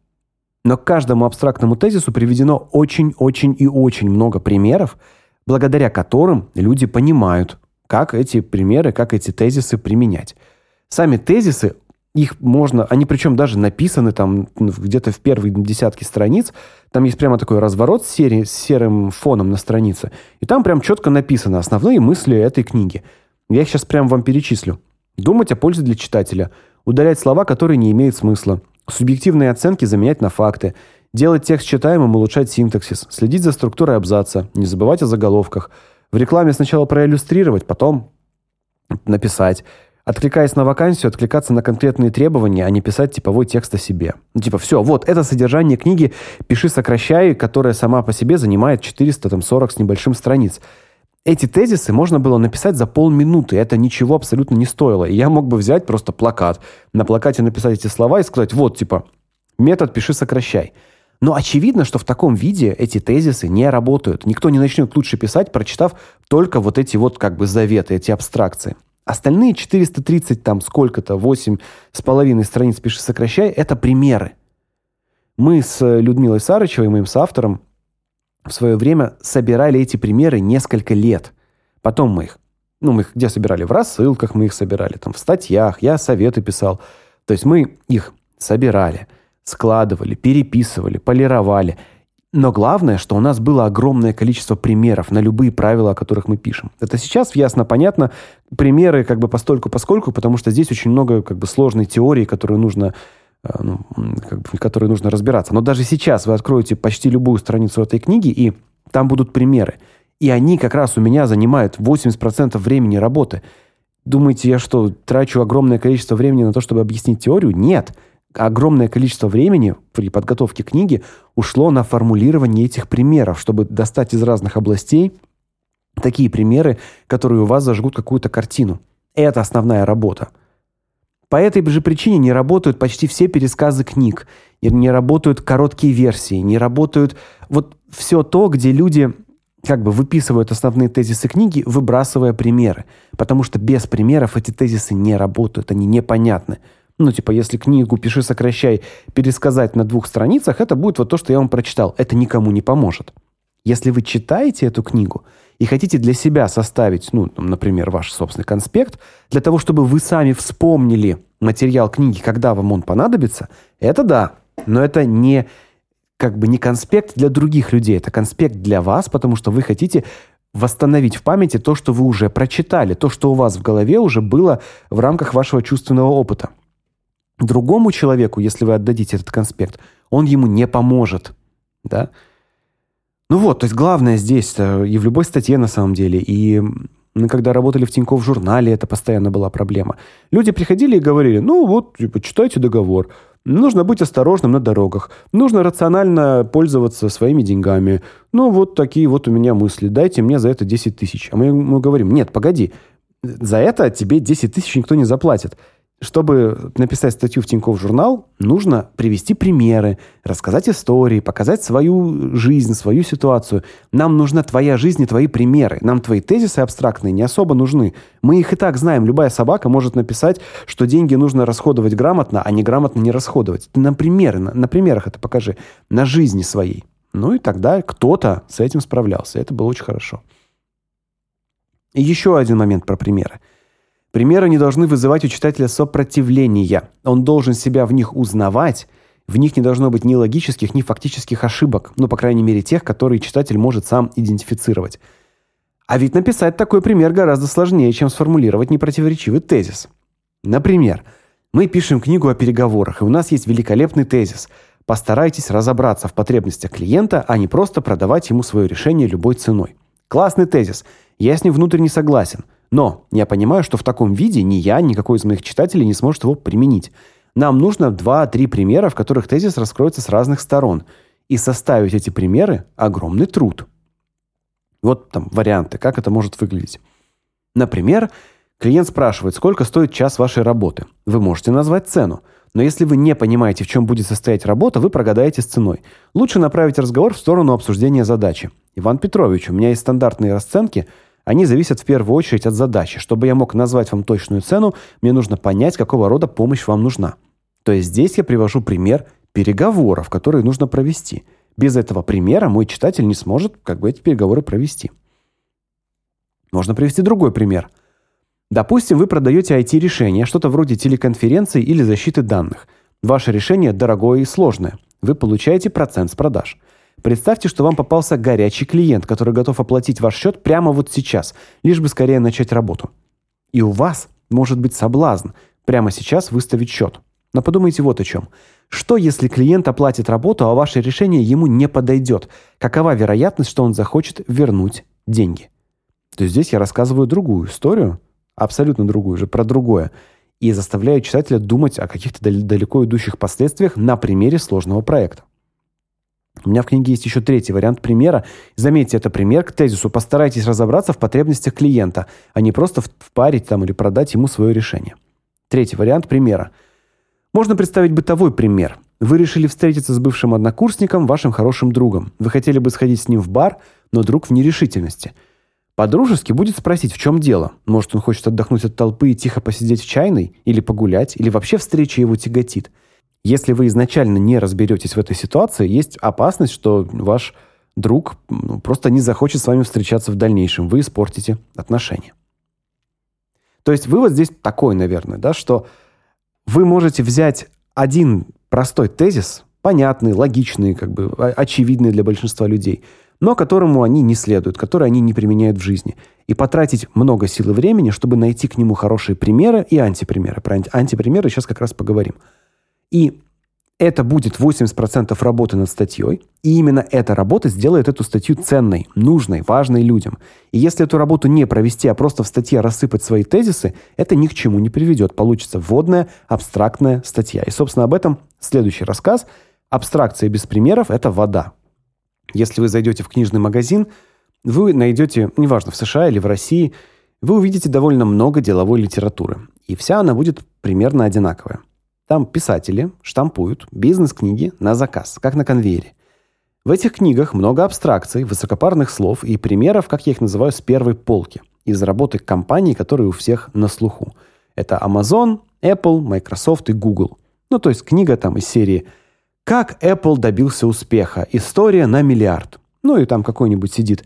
Но к каждому абстрактному тезису приведено очень-очень и очень много примеров, благодаря которым люди понимают, как эти примеры, как эти тезисы применять. Сами тезисы их можно, они причем даже написаны там где-то в первой десятке страниц. Там есть прямо такой разворот с, серии, с серым фоном на странице. И там прям четко написано основные мысли этой книги. Я их сейчас прямо вам перечислю. Думать о пользе для читателя. Удалять слова, которые не имеют смысла. Субъективные оценки заменять на факты. Делать текст читаемым, улучшать синтаксис. Следить за структурой абзаца. Не забывать о заголовках. В рекламе сначала проиллюстрировать, потом написать Откликаясь на вакансию, откликаться на конкретные требования, а не писать типовой текст о себе. Ну, типа, все, вот, это содержание книги «Пиши, сокращай», которая сама по себе занимает 440 с небольшим страниц. Эти тезисы можно было написать за полминуты, это ничего абсолютно не стоило. И я мог бы взять просто плакат, на плакате написать эти слова и сказать, вот, типа, метод «Пиши, сокращай». Но очевидно, что в таком виде эти тезисы не работают. Никто не начнет лучше писать, прочитав только вот эти вот как бы заветы, эти абстракции. Остальные 430 там сколько-то, 8 с половиной страниц «Пиши, сокращай» — это примеры. Мы с Людмилой Сарычевой, моим соавтором, в свое время собирали эти примеры несколько лет. Потом мы их, ну, мы их где собирали? В рассылках мы их собирали, там, в статьях, я советы писал. То есть мы их собирали, складывали, переписывали, полировали — но главное, что у нас было огромное количество примеров на любые правила, о которых мы пишем. Это сейчас ясно, понятно. Примеры как бы постольку поскольку, потому что здесь очень много как бы сложной теории, которую нужно э, ну, как бы, в которой нужно разбираться. Но даже сейчас вы откроете почти любую страницу этой книги, и там будут примеры. И они как раз у меня занимают 80% времени работы. Думаете, я что, трачу огромное количество времени на то, чтобы объяснить теорию? Нет огромное количество времени при подготовке книги ушло на формулирование этих примеров, чтобы достать из разных областей такие примеры, которые у вас зажгут какую-то картину. Это основная работа. По этой же причине не работают почти все пересказы книг, не работают короткие версии, не работают вот все то, где люди как бы выписывают основные тезисы книги, выбрасывая примеры, потому что без примеров эти тезисы не работают, они непонятны. Ну, типа, если книгу «Пиши, сокращай» пересказать на двух страницах, это будет вот то, что я вам прочитал. Это никому не поможет. Если вы читаете эту книгу и хотите для себя составить, ну, например, ваш собственный конспект, для того, чтобы вы сами вспомнили материал книги, когда вам он понадобится, это да. Но это не как бы не конспект для других людей, это конспект для вас, потому что вы хотите восстановить в памяти то, что вы уже прочитали, то, что у вас в голове уже было в рамках вашего чувственного опыта. Другому человеку, если вы отдадите этот конспект, он ему не поможет, да? Ну вот, то есть главное здесь и в любой статье на самом деле, и мы когда работали в Тинькофф журнале, это постоянно была проблема. Люди приходили и говорили: "Ну вот, типа, читайте договор. Нужно быть осторожным на дорогах. Нужно рационально пользоваться своими деньгами. Ну вот такие вот у меня мысли. Дайте мне за это 10 тысяч. А мы ему говорим: "Нет, погоди. За это тебе 10 тысяч никто не заплатит. Чтобы написать статью в Тинькофф журнал, нужно привести примеры, рассказать истории, показать свою жизнь, свою ситуацию. Нам нужна твоя жизнь и твои примеры. Нам твои тезисы абстрактные не особо нужны. Мы их и так знаем. Любая собака может написать, что деньги нужно расходовать грамотно, а неграмотно не расходовать. Ты на примеры, на, на примерах это покажи, на жизни своей. Ну и тогда кто-то с этим справлялся. Это было очень хорошо. И еще один момент про примеры. Примеры не должны вызывать у читателя сопротивления. Он должен себя в них узнавать. В них не должно быть ни логических, ни фактических ошибок, ну, по крайней мере, тех, которые читатель может сам идентифицировать. А ведь написать такой пример гораздо сложнее, чем сформулировать непротиворечивый тезис. Например, мы пишем книгу о переговорах, и у нас есть великолепный тезис. Постарайтесь разобраться в потребностях клиента, а не просто продавать ему свое решение любой ценой. Классный тезис. Я с ним внутренне согласен. Но я понимаю, что в таком виде ни я, ни никакой из моих читателей не сможет его применить. Нам нужно 2-3 примера, в которых тезис раскроется с разных сторон. И составить эти примеры – огромный труд. Вот там варианты, как это может выглядеть. Например, клиент спрашивает, сколько стоит час вашей работы. Вы можете назвать цену. Но если вы не понимаете, в чем будет состоять работа, вы прогадаете с ценой. Лучше направить разговор в сторону обсуждения задачи. Иван Петрович, у меня есть стандартные расценки – они зависят в первую очередь от задачи. Чтобы я мог назвать вам точную цену, мне нужно понять, какого рода помощь вам нужна. То есть здесь я привожу пример переговоров, которые нужно провести. Без этого примера мой читатель не сможет как бы эти переговоры провести. Можно привести другой пример. Допустим, вы продаете IT-решение, что-то вроде телеконференции или защиты данных. Ваше решение дорогое и сложное. Вы получаете процент с продаж. Представьте, что вам попался горячий клиент, который готов оплатить ваш счет прямо вот сейчас, лишь бы скорее начать работу. И у вас может быть соблазн прямо сейчас выставить счет. Но подумайте вот о чем. Что, если клиент оплатит работу, а ваше решение ему не подойдет? Какова вероятность, что он захочет вернуть деньги? То здесь я рассказываю другую историю абсолютно другую же, про другое, и заставляют читателя думать о каких-то далеко идущих последствиях на примере сложного проекта. У меня в книге есть еще третий вариант примера. Заметьте, это пример к тезису. Постарайтесь разобраться в потребностях клиента, а не просто впарить там или продать ему свое решение. Третий вариант примера. Можно представить бытовой пример. Вы решили встретиться с бывшим однокурсником, вашим хорошим другом. Вы хотели бы сходить с ним в бар, но друг в нерешительности. По-дружески будет спросить, в чем дело. Может, он хочет отдохнуть от толпы и тихо посидеть в чайной, или погулять, или вообще встреча его тяготит. Если вы изначально не разберетесь в этой ситуации, есть опасность, что ваш друг ну, просто не захочет с вами встречаться в дальнейшем. Вы испортите отношения. То есть вывод здесь такой, наверное, да, что вы можете взять один простой тезис, понятный, логичный, как бы очевидный для большинства людей, но которому они не следуют, который они не применяют в жизни, и потратить много сил и времени, чтобы найти к нему хорошие примеры и антипримеры. Про антипримеры сейчас как раз поговорим. И это будет 80% работы над статьей, и именно эта работа сделает эту статью ценной, нужной, важной людям. И если эту работу не провести, а просто в статье рассыпать свои тезисы, это ни к чему не приведет. Получится вводная, абстрактная статья. И, собственно, об этом следующий рассказ. Абстракция без примеров – это вода. Если вы зайдете в книжный магазин, вы найдете, неважно, в США или в России, вы увидите довольно много деловой литературы. И вся она будет примерно одинаковая. Там писатели штампуют бизнес-книги на заказ, как на конвейере. В этих книгах много абстракций, высокопарных слов и примеров, как я их называю, с первой полки, из работы компаний, которые у всех на слуху. Это Amazon, Apple, Microsoft и Google. Ну, то есть книга там из серии «Как Apple добился успеха. История на миллиард». Ну, и там какой-нибудь сидит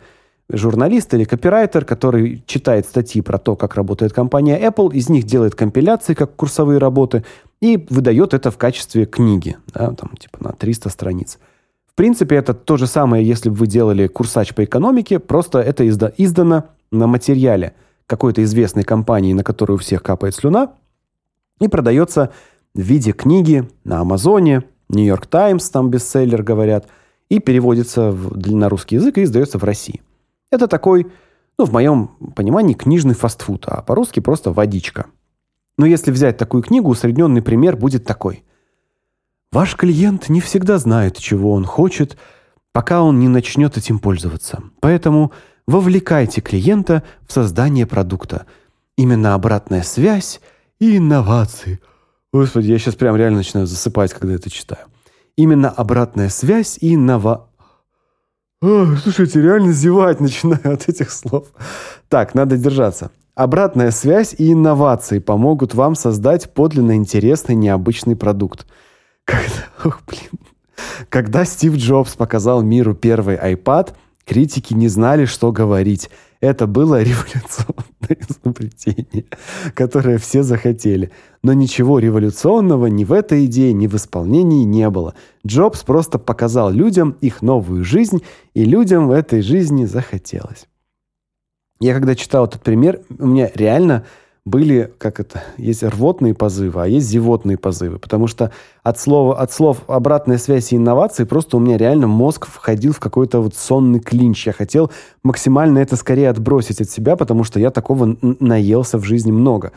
журналист или копирайтер, который читает статьи про то, как работает компания Apple, из них делает компиляции, как курсовые работы, и выдает это в качестве книги, да, там типа на 300 страниц. В принципе, это то же самое, если бы вы делали курсач по экономике, просто это изда издано на материале какой-то известной компании, на которую у всех капает слюна, и продается в виде книги на Амазоне, Нью-Йорк Таймс, там бестселлер говорят, и переводится в, на русский язык и издается в России. Это такой, ну, в моем понимании, книжный фастфуд, а по-русски просто водичка. Но если взять такую книгу, усредненный пример будет такой. Ваш клиент не всегда знает, чего он хочет, пока он не начнет этим пользоваться. Поэтому вовлекайте клиента в создание продукта. Именно обратная связь и инновации. Господи, я сейчас прям реально начинаю засыпать, когда это читаю. Именно обратная связь и иннова... Ох, слушайте, реально зевать начинаю <laughs> от этих слов. Так, надо держаться. Обратная связь и инновации помогут вам создать подлинно интересный, необычный продукт. Когда, <laughs> ох, блин. Когда Стив Джобс показал миру первый iPad, критики не знали, что говорить. Это было <laughs> революционное изобретение, которое все захотели. Но ничего революционного ни в этой идее, ни в исполнении не было. Джобс просто показал людям их новую жизнь, и людям в этой жизни захотелось. Я когда читал этот пример, у меня реально были, как это, есть рвотные позывы, а есть зевотные позывы, потому что от слова, от слов обратная связь и инновации просто у меня реально мозг входил в какой-то вот сонный клинч. Я хотел максимально это скорее отбросить от себя, потому что я такого наелся в жизни много.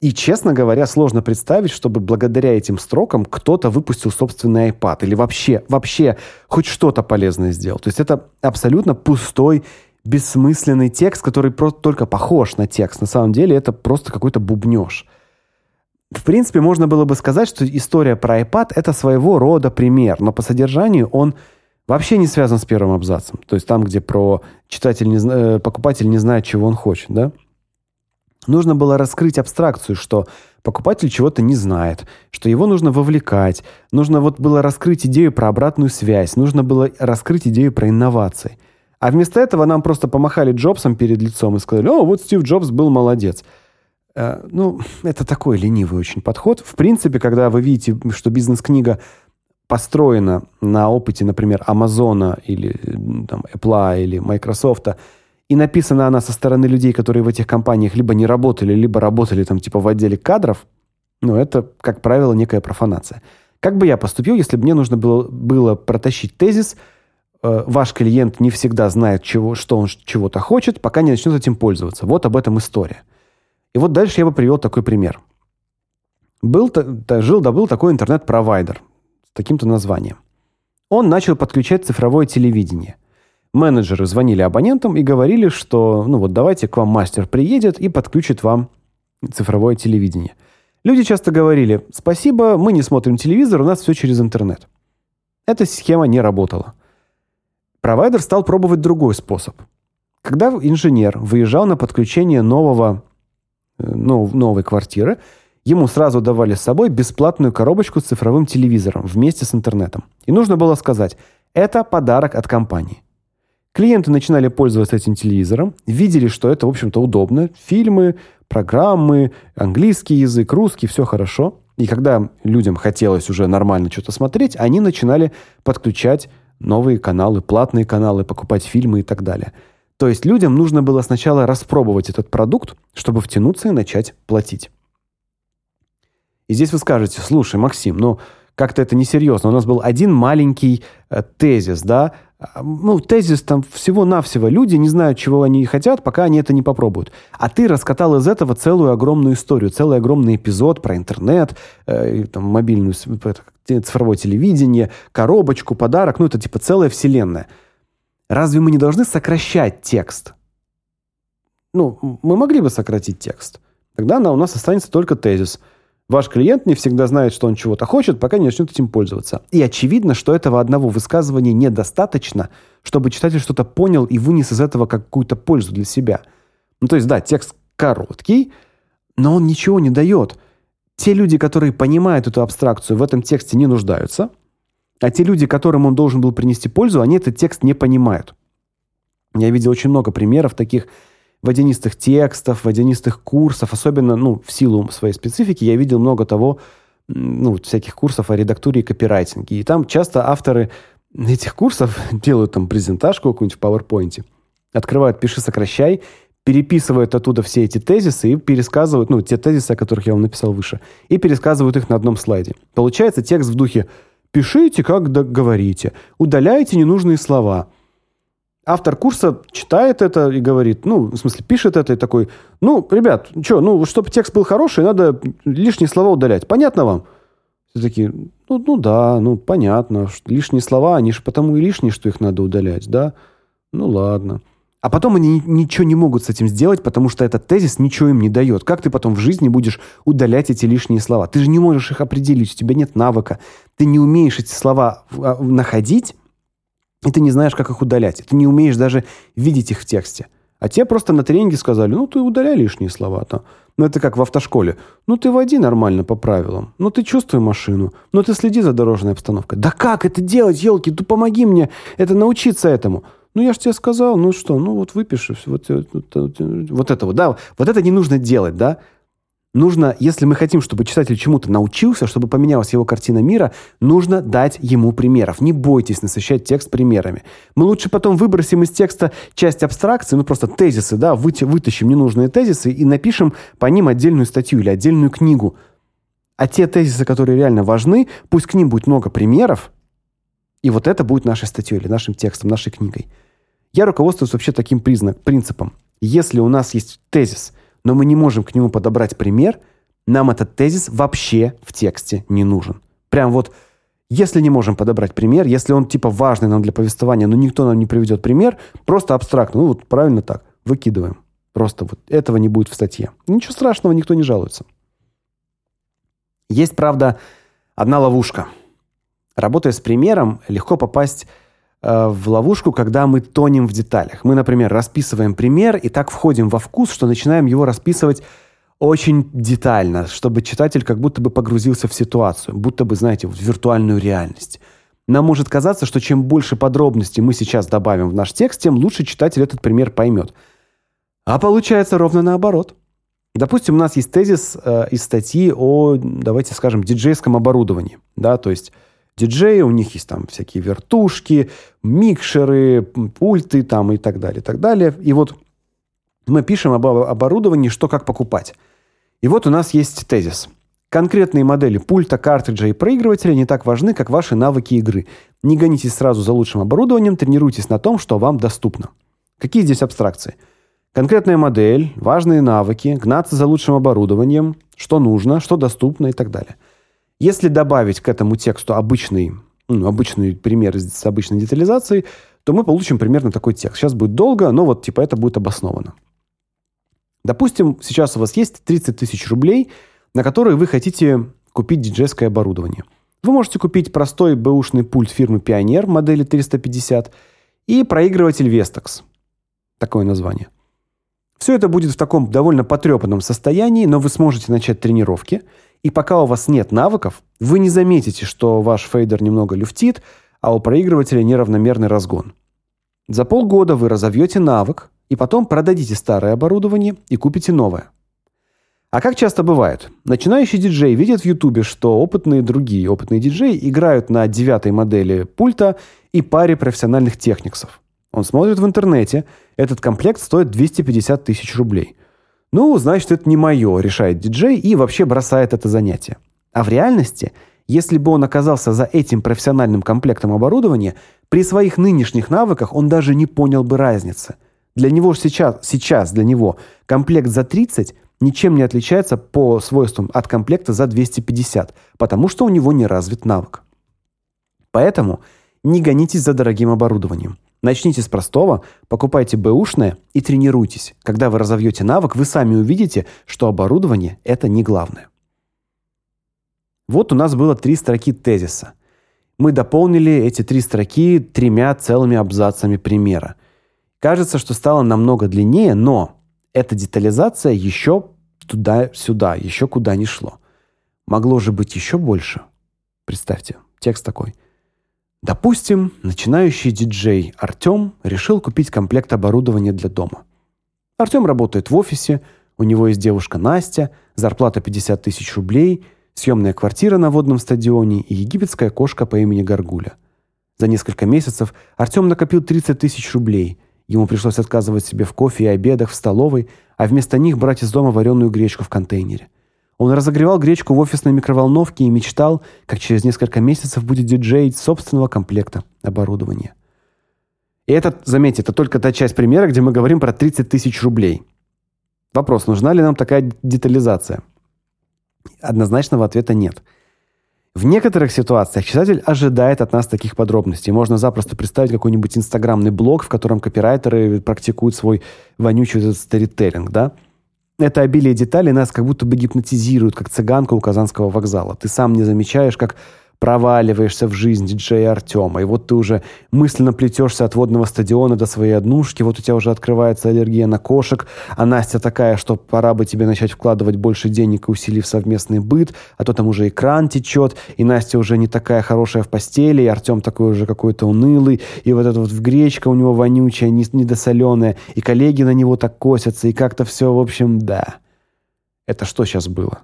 И, честно говоря, сложно представить, чтобы благодаря этим строкам кто-то выпустил собственный iPad или вообще, вообще хоть что-то полезное сделал. То есть это абсолютно пустой бессмысленный текст, который просто только похож на текст. На самом деле это просто какой-то бубнёж. В принципе, можно было бы сказать, что история про iPad это своего рода пример, но по содержанию он вообще не связан с первым абзацем. То есть там, где про читатель не э, покупатель не знает, чего он хочет, да? Нужно было раскрыть абстракцию, что покупатель чего-то не знает, что его нужно вовлекать. Нужно вот было раскрыть идею про обратную связь, нужно было раскрыть идею про инновации. А вместо этого нам просто помахали Джобсом перед лицом и сказали, о, вот Стив Джобс был молодец. Э, ну, это такой ленивый очень подход. В принципе, когда вы видите, что бизнес-книга построена на опыте, например, Амазона или там, Apple или Microsoft, и написана она со стороны людей, которые в этих компаниях либо не работали, либо работали там типа в отделе кадров, ну, это, как правило, некая профанация. Как бы я поступил, если бы мне нужно было, было протащить тезис – ваш клиент не всегда знает, чего, что он чего-то хочет, пока не начнет этим пользоваться. Вот об этом история. И вот дальше я бы привел такой пример. Был, жил да был такой интернет-провайдер с таким-то названием. Он начал подключать цифровое телевидение. Менеджеры звонили абонентам и говорили, что ну вот давайте к вам мастер приедет и подключит вам цифровое телевидение. Люди часто говорили: "Спасибо, мы не смотрим телевизор, у нас все через интернет". Эта схема не работала. Провайдер стал пробовать другой способ. Когда инженер выезжал на подключение нового э, новой квартиры, ему сразу давали с собой бесплатную коробочку с цифровым телевизором вместе с интернетом. И нужно было сказать: "Это подарок от компании". Клиенты начинали пользоваться этим телевизором, видели, что это, в общем-то, удобно. Фильмы, программы, английский язык, русский, все хорошо. И когда людям хотелось уже нормально что-то смотреть, они начинали подключать новые каналы, платные каналы, покупать фильмы и так далее. То есть людям нужно было сначала распробовать этот продукт, чтобы втянуться и начать платить. И здесь вы скажете: "Слушай, Максим, ну как-то это несерьезно. У нас был один маленький э, тезис, да? А, ну, тезис там всего-навсего. Люди не знают, чего они хотят, пока они это не попробуют. А ты раскатал из этого целую огромную историю, целый огромный эпизод про интернет, э, там, мобильную, цифровое телевидение, коробочку, подарок. Ну, это типа целая вселенная. Разве мы не должны сокращать текст? Ну, мы могли бы сократить текст. Тогда на, у нас останется только тезис – Ваш клиент не всегда знает, что он чего-то хочет, пока не начнет этим пользоваться. И очевидно, что этого одного высказывания недостаточно, чтобы читатель что-то понял и вынес из этого какую-то пользу для себя. Ну, то есть, да, текст короткий, но он ничего не дает. Те люди, которые понимают эту абстракцию, в этом тексте не нуждаются, а те люди, которым он должен был принести пользу, они этот текст не понимают. Я видел очень много примеров таких водянистых текстов, водянистых курсов, особенно, ну, в силу своей специфики, я видел много того, ну, всяких курсов о редактуре и копирайтинге. И там часто авторы этих курсов <laughs> делают там презентажку какую-нибудь в PowerPoint, открывают «Пиши, сокращай», переписывают оттуда все эти тезисы и пересказывают, ну, те тезисы, о которых я вам написал выше, и пересказывают их на одном слайде. Получается текст в духе «Пишите, как говорите, удаляйте ненужные слова». Автор курса читает это и говорит, ну, в смысле, пишет это и такой, ну, ребят, что, ну, чтобы текст был хороший, надо лишние слова удалять. Понятно вам? Все такие, ну, ну да, ну, понятно. Лишние слова, они же потому и лишние, что их надо удалять, да? Ну, ладно. А потом они ничего не могут с этим сделать, потому что этот тезис ничего им не дает. Как ты потом в жизни будешь удалять эти лишние слова? Ты же не можешь их определить, у тебя нет навыка. Ты не умеешь эти слова а, находить, и ты не знаешь, как их удалять. Ты не умеешь даже видеть их в тексте. А те просто на тренинге сказали, ну, ты удаляй лишние слова. -то. Ну, это как в автошколе. Ну, ты води нормально по правилам. Ну, ты чувствуй машину. Ну, ты следи за дорожной обстановкой. Да как это делать, елки? Ты помоги мне это научиться этому. Ну, я же тебе сказал, ну что, ну вот выпиши. Вот, вот, вот, вот это вот, да. Вот это не нужно делать, да. Нужно, если мы хотим, чтобы читатель чему-то научился, чтобы поменялась его картина мира, нужно дать ему примеров. Не бойтесь насыщать текст примерами. Мы лучше потом выбросим из текста часть абстракции, ну просто тезисы, да, вытащим ненужные тезисы и напишем по ним отдельную статью или отдельную книгу. А те тезисы, которые реально важны, пусть к ним будет много примеров, и вот это будет нашей статьей или нашим текстом, нашей книгой. Я руководствуюсь вообще таким признак, принципом. Если у нас есть тезис – но мы не можем к нему подобрать пример, нам этот тезис вообще в тексте не нужен. Прям вот если не можем подобрать пример, если он типа важный нам для повествования, но никто нам не приведет пример, просто абстрактно, ну вот правильно так, выкидываем. Просто вот этого не будет в статье. Ничего страшного, никто не жалуется. Есть, правда, одна ловушка. Работая с примером, легко попасть в ловушку, когда мы тонем в деталях. Мы, например, расписываем пример и так входим во вкус, что начинаем его расписывать очень детально, чтобы читатель как будто бы погрузился в ситуацию, будто бы, знаете, в виртуальную реальность. Нам может казаться, что чем больше подробностей мы сейчас добавим в наш текст, тем лучше читатель этот пример поймет. А получается ровно наоборот. Допустим, у нас есть тезис э, из статьи о, давайте скажем, диджейском оборудовании, да, то есть диджеи, у них есть там всякие вертушки, микшеры, пульты там и так далее, и так далее. И вот мы пишем об оборудовании, что как покупать. И вот у нас есть тезис. Конкретные модели пульта, картриджа и проигрывателя не так важны, как ваши навыки игры. Не гонитесь сразу за лучшим оборудованием, тренируйтесь на том, что вам доступно. Какие здесь абстракции? Конкретная модель, важные навыки, гнаться за лучшим оборудованием, что нужно, что доступно и так далее. Если добавить к этому тексту обычный, ну, обычный пример с обычной детализацией, то мы получим примерно такой текст. Сейчас будет долго, но вот типа это будет обосновано. Допустим, сейчас у вас есть 30 тысяч рублей, на которые вы хотите купить диджейское оборудование. Вы можете купить простой бэушный пульт фирмы Pioneer модели 350 и проигрыватель Vestax. Такое название. Все это будет в таком довольно потрепанном состоянии, но вы сможете начать тренировки, и пока у вас нет навыков, вы не заметите, что ваш фейдер немного люфтит, а у проигрывателя неравномерный разгон. За полгода вы разовьете навык, и потом продадите старое оборудование и купите новое. А как часто бывает? Начинающий диджей видит в Ютубе, что опытные другие опытные диджеи играют на девятой модели пульта и паре профессиональных техниксов. Он смотрит в интернете, этот комплект стоит 250 тысяч рублей. Ну, значит, это не мое, решает диджей и вообще бросает это занятие. А в реальности, если бы он оказался за этим профессиональным комплектом оборудования, при своих нынешних навыках он даже не понял бы разницы. Для него сейчас, сейчас для него комплект за 30 ничем не отличается по свойствам от комплекта за 250, потому что у него не развит навык. Поэтому не гонитесь за дорогим оборудованием. Начните с простого, покупайте бэушное и тренируйтесь. Когда вы разовьете навык, вы сами увидите, что оборудование это не главное. Вот у нас было три строки тезиса. Мы дополнили эти три строки тремя целыми абзацами примера. Кажется, что стало намного длиннее, но эта детализация еще туда-сюда, еще куда ни шло. Могло же быть еще больше. Представьте, текст такой. Допустим, начинающий диджей Артём решил купить комплект оборудования для дома. Артём работает в офисе, у него есть девушка Настя, зарплата 50 тысяч рублей, съемная квартира на водном стадионе и египетская кошка по имени Гаргуля. За несколько месяцев Артём накопил 30 тысяч рублей. Ему пришлось отказывать себе в кофе и обедах в столовой, а вместо них брать из дома вареную гречку в контейнере. Он разогревал гречку в офисной микроволновке и мечтал, как через несколько месяцев будет диджеить собственного комплекта оборудования. И это, заметьте, это только та часть примера, где мы говорим про 30 тысяч рублей. Вопрос, нужна ли нам такая детализация? Однозначного ответа нет. В некоторых ситуациях читатель ожидает от нас таких подробностей. Можно запросто представить какой-нибудь инстаграмный блог, в котором копирайтеры практикуют свой вонючий этот сторителлинг, да? Это обилие деталей нас как будто бы гипнотизирует, как цыганка у Казанского вокзала. Ты сам не замечаешь, как проваливаешься в жизнь диджея Артема. И вот ты уже мысленно плетешься от водного стадиона до своей однушки, вот у тебя уже открывается аллергия на кошек, а Настя такая, что пора бы тебе начать вкладывать больше денег и усилий в совместный быт, а то там уже экран течет, и Настя уже не такая хорошая в постели, и Артем такой уже какой-то унылый, и вот эта вот гречка у него вонючая, недосоленая, и коллеги на него так косятся, и как-то все, в общем, да. Это что сейчас было?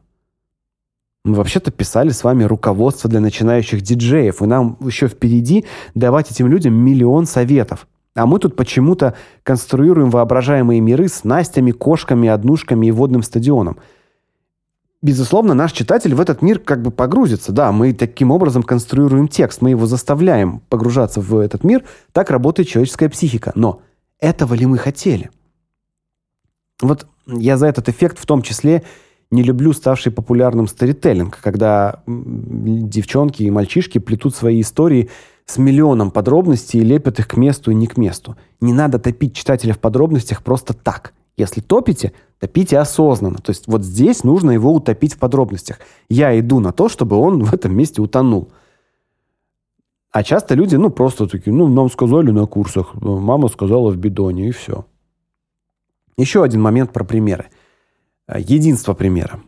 Мы вообще-то писали с вами руководство для начинающих диджеев, и нам еще впереди давать этим людям миллион советов. А мы тут почему-то конструируем воображаемые миры с Настями, кошками, однушками и водным стадионом. Безусловно, наш читатель в этот мир как бы погрузится. Да, мы таким образом конструируем текст, мы его заставляем погружаться в этот мир. Так работает человеческая психика. Но этого ли мы хотели? Вот я за этот эффект в том числе не люблю ставший популярным сторителлинг, когда девчонки и мальчишки плетут свои истории с миллионом подробностей и лепят их к месту и не к месту. Не надо топить читателя в подробностях просто так. Если топите, топите осознанно. То есть вот здесь нужно его утопить в подробностях. Я иду на то, чтобы он в этом месте утонул. А часто люди, ну, просто такие, ну, нам сказали на курсах, мама сказала в бидоне, и все. Еще один момент про примеры. Э, единство примера.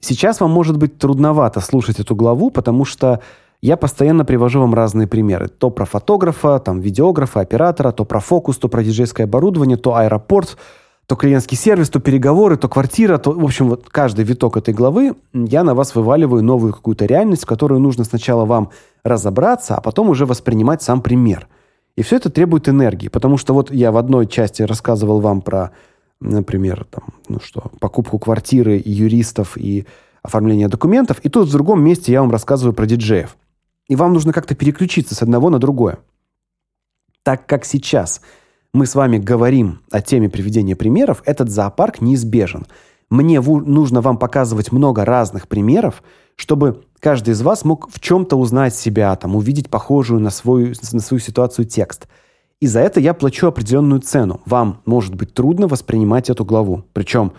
Сейчас вам может быть трудновато слушать эту главу, потому что я постоянно привожу вам разные примеры. То про фотографа, там видеографа, оператора, то про фокус, то про диджейское оборудование, то аэропорт, то клиентский сервис, то переговоры, то квартира, то, в общем, вот каждый виток этой главы я на вас вываливаю новую какую-то реальность, в которую нужно сначала вам разобраться, а потом уже воспринимать сам пример. И все это требует энергии, потому что вот я в одной части рассказывал вам про например, там, ну что, покупку квартиры, юристов и оформление документов, и тут в другом месте я вам рассказываю про диджеев. И вам нужно как-то переключиться с одного на другое. Так как сейчас мы с вами говорим о теме приведения примеров, этот зоопарк неизбежен. Мне нужно вам показывать много разных примеров, чтобы каждый из вас мог в чем то узнать себя, там увидеть похожую на свою на свою ситуацию текст. И за это я плачу определенную цену. Вам может быть трудно воспринимать эту главу. Причем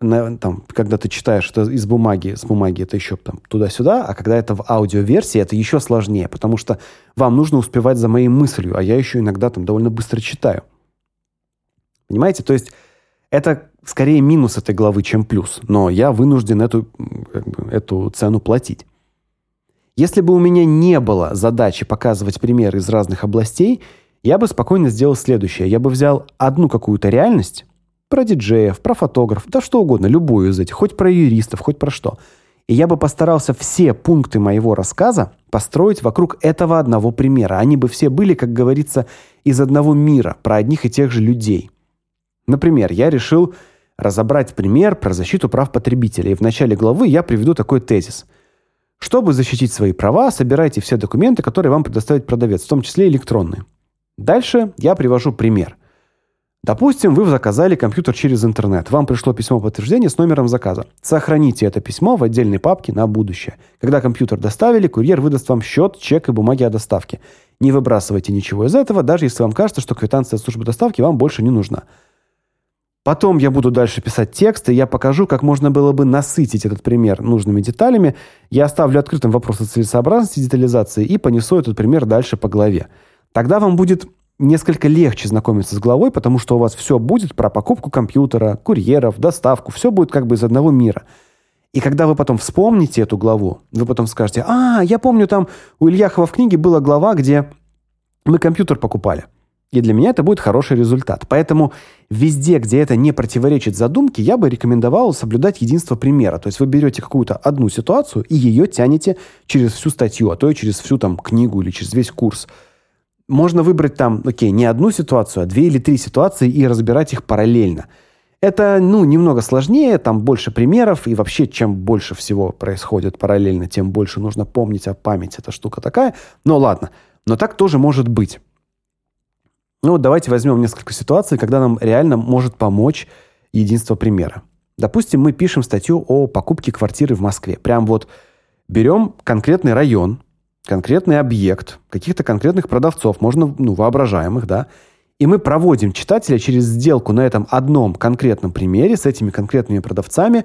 на, там, когда ты читаешь это из бумаги, с бумаги это еще там туда-сюда, а когда это в аудиоверсии, это еще сложнее, потому что вам нужно успевать за моей мыслью, а я еще иногда там довольно быстро читаю. Понимаете? То есть это скорее минус этой главы, чем плюс, но я вынужден эту как бы, эту цену платить. Если бы у меня не было задачи показывать примеры из разных областей, я бы спокойно сделал следующее. Я бы взял одну какую-то реальность, про диджеев, про фотографов, да что угодно, любую из этих, хоть про юристов, хоть про что. И я бы постарался все пункты моего рассказа построить вокруг этого одного примера. Они бы все были, как говорится, из одного мира, про одних и тех же людей. Например, я решил разобрать пример про защиту прав потребителя. И в начале главы я приведу такой тезис. Чтобы защитить свои права, собирайте все документы, которые вам предоставит продавец, в том числе электронные. Дальше я привожу пример – Допустим, вы заказали компьютер через интернет. Вам пришло письмо подтверждения с номером заказа. Сохраните это письмо в отдельной папке на будущее. Когда компьютер доставили, курьер выдаст вам счет, чек и бумаги о доставке. Не выбрасывайте ничего из этого, даже если вам кажется, что квитанция от службы доставки вам больше не нужна. Потом я буду дальше писать текст, и я покажу, как можно было бы насытить этот пример нужными деталями. Я оставлю открытым вопрос о целесообразности детализации и понесу этот пример дальше по главе. Тогда вам будет несколько легче знакомиться с главой, потому что у вас все будет про покупку компьютера, курьеров, доставку, все будет как бы из одного мира. И когда вы потом вспомните эту главу, вы потом скажете: "А, я помню, там у Ильяхова в книге была глава, где мы компьютер покупали". И для меня это будет хороший результат. Поэтому везде, где это не противоречит задумке, я бы рекомендовал соблюдать единство примера. То есть вы берете какую-то одну ситуацию и ее тянете через всю статью, а то и через всю там книгу или через весь курс можно выбрать там, окей, не одну ситуацию, а две или три ситуации и разбирать их параллельно. Это, ну, немного сложнее, там больше примеров, и вообще, чем больше всего происходит параллельно, тем больше нужно помнить, а память эта штука такая. Но ладно, но так тоже может быть. Ну, давайте возьмем несколько ситуаций, когда нам реально может помочь единство примера. Допустим, мы пишем статью о покупке квартиры в Москве. Прям вот берем конкретный район, конкретный объект, каких-то конкретных продавцов, можно, ну, воображаемых, да. И мы проводим читателя через сделку на этом одном конкретном примере с этими конкретными продавцами,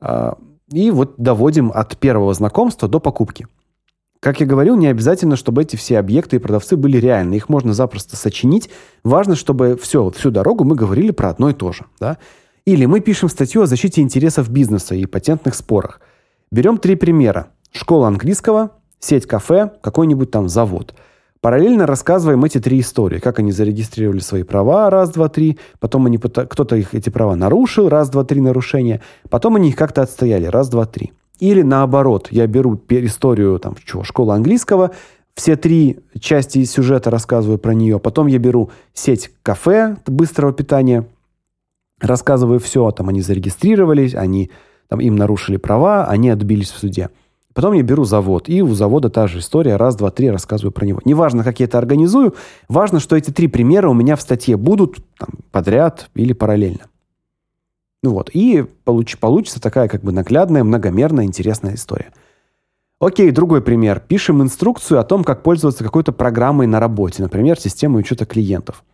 э, и вот доводим от первого знакомства до покупки. Как я говорил, не обязательно, чтобы эти все объекты и продавцы были реальны. Их можно запросто сочинить. Важно, чтобы все, всю дорогу мы говорили про одно и то же, да? Или мы пишем статью о защите интересов бизнеса и патентных спорах. Берем три примера: школа английского, сеть кафе, какой-нибудь там завод. Параллельно рассказываем эти три истории, как они зарегистрировали свои права, раз, два, три, потом они кто-то их эти права нарушил, раз, два, три нарушения, потом они их как-то отстояли, раз, два, три. Или наоборот, я беру историю там чего, школы английского, все три части сюжета рассказываю про нее, потом я беру сеть кафе быстрого питания, рассказываю все, там они зарегистрировались, они там им нарушили права, они отбились в суде. Потом я беру завод, и у завода та же история, раз, два, три, рассказываю про него. Неважно, как я это организую, важно, что эти три примера у меня в статье будут там, подряд или параллельно. Ну вот, и получ, получится такая как бы наглядная, многомерная, интересная история. Окей, другой пример. Пишем инструкцию о том, как пользоваться какой-то программой на работе, например, системой учета клиентов.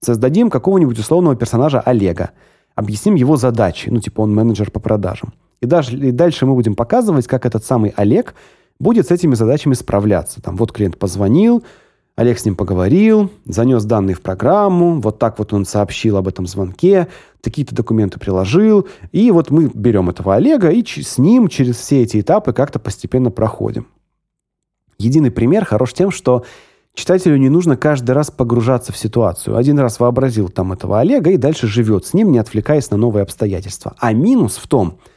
Создадим какого-нибудь условного персонажа Олега. Объясним его задачи, ну типа он менеджер по продажам. И даже и дальше мы будем показывать, как этот самый Олег будет с этими задачами справляться. Там вот клиент позвонил, Олег с ним поговорил, занес данные в программу, вот так вот он сообщил об этом звонке, такие-то документы приложил, и вот мы берем этого Олега и с ним через все эти этапы как-то постепенно проходим. Единый пример хорош тем, что читателю не нужно каждый раз погружаться в ситуацию. Один раз вообразил там этого Олега и дальше живет с ним, не отвлекаясь на новые обстоятельства. А минус в том, что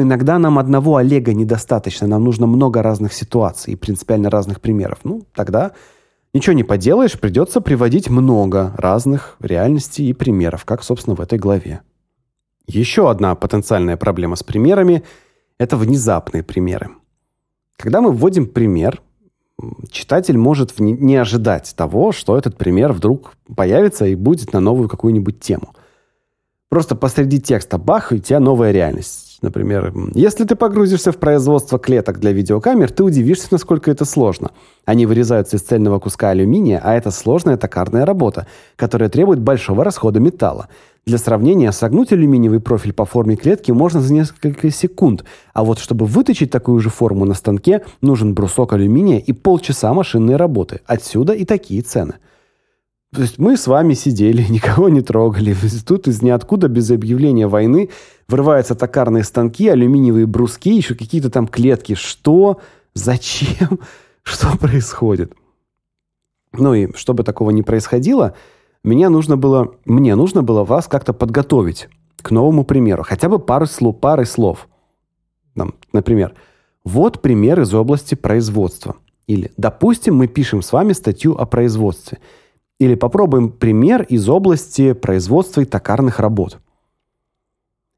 иногда нам одного Олега недостаточно, нам нужно много разных ситуаций и принципиально разных примеров. Ну, тогда ничего не поделаешь, придется приводить много разных реальностей и примеров, как, собственно, в этой главе. Еще одна потенциальная проблема с примерами это внезапные примеры. Когда мы вводим пример, читатель может не ожидать того, что этот пример вдруг появится и будет на новую какую-нибудь тему. Просто посреди текста бах, и у тебя новая реальность. Например, если ты погрузишься в производство клеток для видеокамер, ты удивишься, насколько это сложно. Они вырезаются из цельного куска алюминия, а это сложная токарная работа, которая требует большого расхода металла. Для сравнения, согнуть алюминиевый профиль по форме клетки можно за несколько секунд, а вот чтобы выточить такую же форму на станке, нужен брусок алюминия и полчаса машинной работы. Отсюда и такие цены. То есть мы с вами сидели, <laughs> никого не трогали. Тут из ниоткуда без объявления войны врываются токарные станки, алюминиевые бруски, еще какие-то там клетки. Что? Зачем? <laughs> Что происходит? Ну и чтобы такого не происходило, мне нужно было, мне нужно было вас как-то подготовить к новому примеру, хотя бы пару слов, пары слов. Там, например, вот пример из области производства. Или, допустим, мы пишем с вами статью о производстве – или попробуем пример из области производства и токарных работ.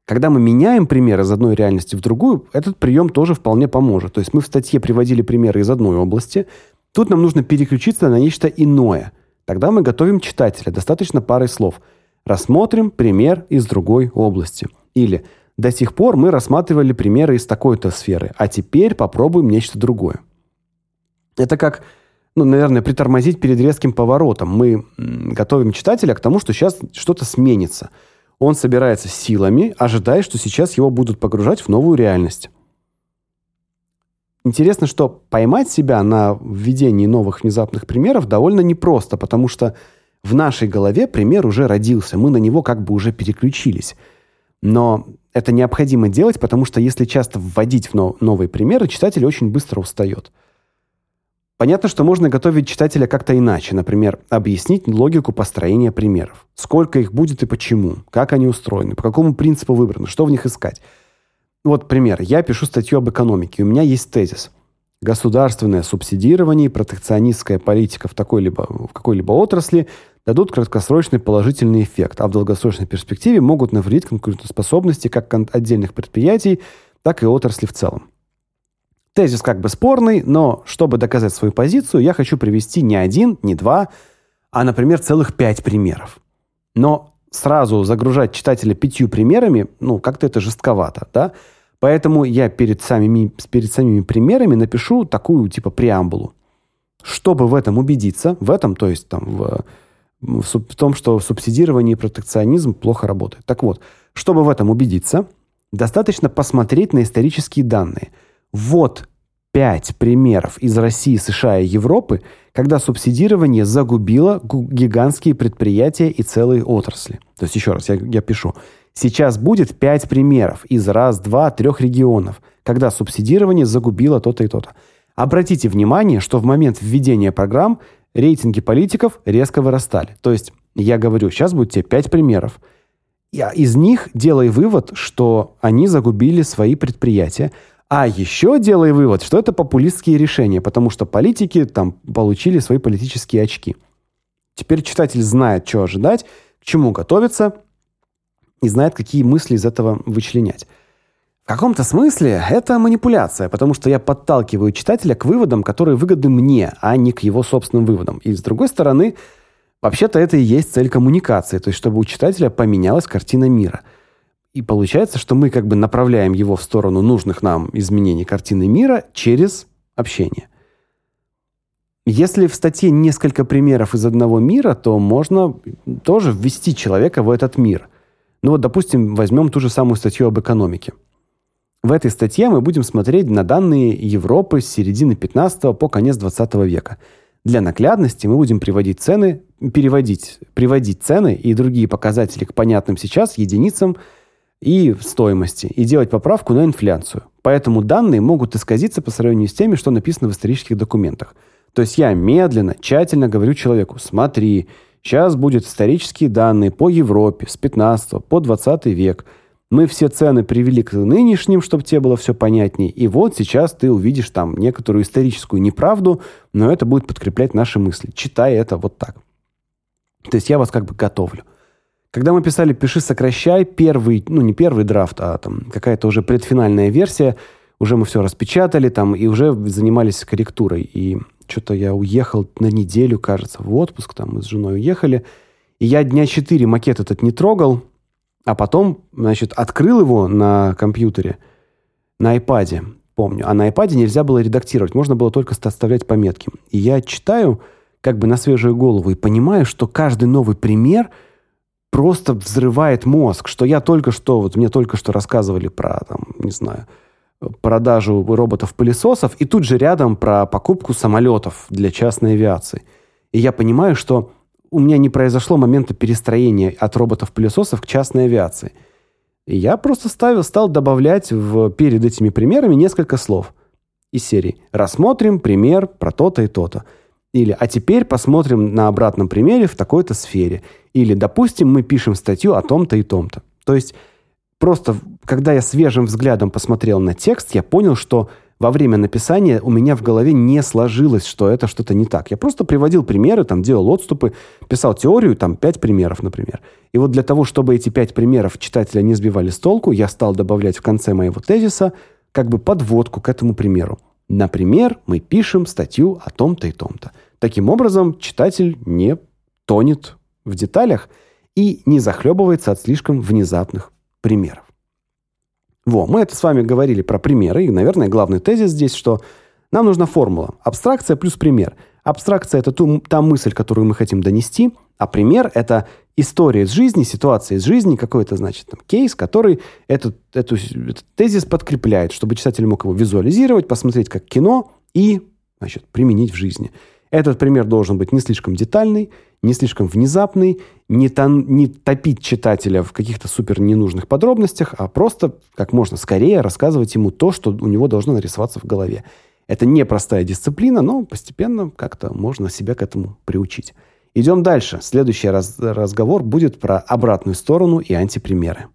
Когда мы меняем пример из одной реальности в другую, этот прием тоже вполне поможет. То есть мы в статье приводили примеры из одной области, тут нам нужно переключиться на нечто иное. Тогда мы готовим читателя, достаточно пары слов. Рассмотрим пример из другой области. Или до сих пор мы рассматривали примеры из такой-то сферы, а теперь попробуем нечто другое. Это как ну, наверное, притормозить перед резким поворотом. Мы готовим читателя к тому, что сейчас что-то сменится. Он собирается силами, ожидая, что сейчас его будут погружать в новую реальность. Интересно, что поймать себя на введении новых внезапных примеров довольно непросто, потому что в нашей голове пример уже родился, мы на него как бы уже переключились. Но это необходимо делать, потому что если часто вводить в новые примеры, читатель очень быстро устает. Понятно, что можно готовить читателя как-то иначе, например, объяснить логику построения примеров. Сколько их будет и почему, как они устроены, по какому принципу выбраны, что в них искать. Вот пример. Я пишу статью об экономике, у меня есть тезис. Государственное субсидирование и протекционистская политика в такой-либо в какой-либо отрасли дадут краткосрочный положительный эффект, а в долгосрочной перспективе могут навредить конкурентоспособности как отдельных предприятий, так и отрасли в целом. Тезис как бы спорный, но чтобы доказать свою позицию, я хочу привести не один, не два, а, например, целых пять примеров. Но сразу загружать читателя пятью примерами, ну, как-то это жестковато, да? Поэтому я перед самими перед самими примерами напишу такую типа преамбулу. Чтобы в этом убедиться, в этом, то есть там в в, в том, что субсидирование и протекционизм плохо работают. Так вот, чтобы в этом убедиться, достаточно посмотреть на исторические данные – вот пять примеров из России, США и Европы, когда субсидирование загубило гигантские предприятия и целые отрасли. То есть еще раз я, я пишу. Сейчас будет пять примеров из раз, два, трех регионов, когда субсидирование загубило то-то и то-то. Обратите внимание, что в момент введения программ рейтинги политиков резко вырастали. То есть я говорю, сейчас будет тебе пять примеров. Я из них делай вывод, что они загубили свои предприятия, а еще делай вывод, что это популистские решения, потому что политики там получили свои политические очки. Теперь читатель знает, что ожидать, к чему готовиться и знает, какие мысли из этого вычленять. В каком-то смысле это манипуляция, потому что я подталкиваю читателя к выводам, которые выгодны мне, а не к его собственным выводам. И с другой стороны, вообще-то это и есть цель коммуникации, то есть чтобы у читателя поменялась картина мира – и получается, что мы как бы направляем его в сторону нужных нам изменений картины мира через общение. Если в статье несколько примеров из одного мира, то можно тоже ввести человека в этот мир. Ну вот, допустим, возьмем ту же самую статью об экономике. В этой статье мы будем смотреть на данные Европы с середины 15 по конец 20 века. Для наглядности мы будем приводить цены, переводить, приводить цены и другие показатели к понятным сейчас единицам и стоимости, и делать поправку на инфляцию. Поэтому данные могут исказиться по сравнению с теми, что написано в исторических документах. То есть я медленно, тщательно говорю человеку: "Смотри, сейчас будут исторические данные по Европе с 15 по 20 век. Мы все цены привели к нынешним, чтобы тебе было все понятнее. И вот сейчас ты увидишь там некоторую историческую неправду, но это будет подкреплять наши мысли. Читай это вот так". То есть я вас как бы готовлю. Когда мы писали «Пиши, сокращай», первый, ну не первый драфт, а там какая-то уже предфинальная версия, уже мы все распечатали там и уже занимались корректурой. И что-то я уехал на неделю, кажется, в отпуск, там мы с женой уехали, и я дня четыре макет этот не трогал, а потом, значит, открыл его на компьютере, на iPad, помню. А на iPad нельзя было редактировать, можно было только оставлять пометки. И я читаю как бы на свежую голову и понимаю, что каждый новый пример просто взрывает мозг, что я только что, вот мне только что рассказывали про, там, не знаю, продажу роботов-пылесосов, и тут же рядом про покупку самолетов для частной авиации. И я понимаю, что у меня не произошло момента перестроения от роботов-пылесосов к частной авиации. И я просто ставил, стал добавлять в, перед этими примерами несколько слов из серии «Рассмотрим пример про то-то и то-то». Или «А теперь посмотрим на обратном примере в такой-то сфере». Или «Допустим, мы пишем статью о том-то и том-то». То есть просто, когда я свежим взглядом посмотрел на текст, я понял, что во время написания у меня в голове не сложилось, что это что-то не так. Я просто приводил примеры, там делал отступы, писал теорию, там пять примеров, например. И вот для того, чтобы эти пять примеров читателя не сбивали с толку, я стал добавлять в конце моего тезиса как бы подводку к этому примеру. Например, мы пишем статью о том-то и том-то. Таким образом, читатель не тонет в деталях и не захлебывается от слишком внезапных примеров. Во, мы это с вами говорили про примеры, и, наверное, главный тезис здесь, что нам нужна формула. Абстракция плюс пример. Абстракция – это ту, та мысль, которую мы хотим донести, а пример – это история из жизни, ситуация из жизни, какой-то, значит, там, кейс, который этот, эту, этот тезис подкрепляет, чтобы читатель мог его визуализировать, посмотреть как кино и, значит, применить в жизни. Этот пример должен быть не слишком детальный, не слишком внезапный, не, тон, не топить читателя в каких-то супер ненужных подробностях, а просто как можно скорее рассказывать ему то, что у него должно нарисоваться в голове. Это непростая дисциплина, но постепенно как-то можно себя к этому приучить. Идем дальше. Следующий раз, разговор будет про обратную сторону и антипримеры.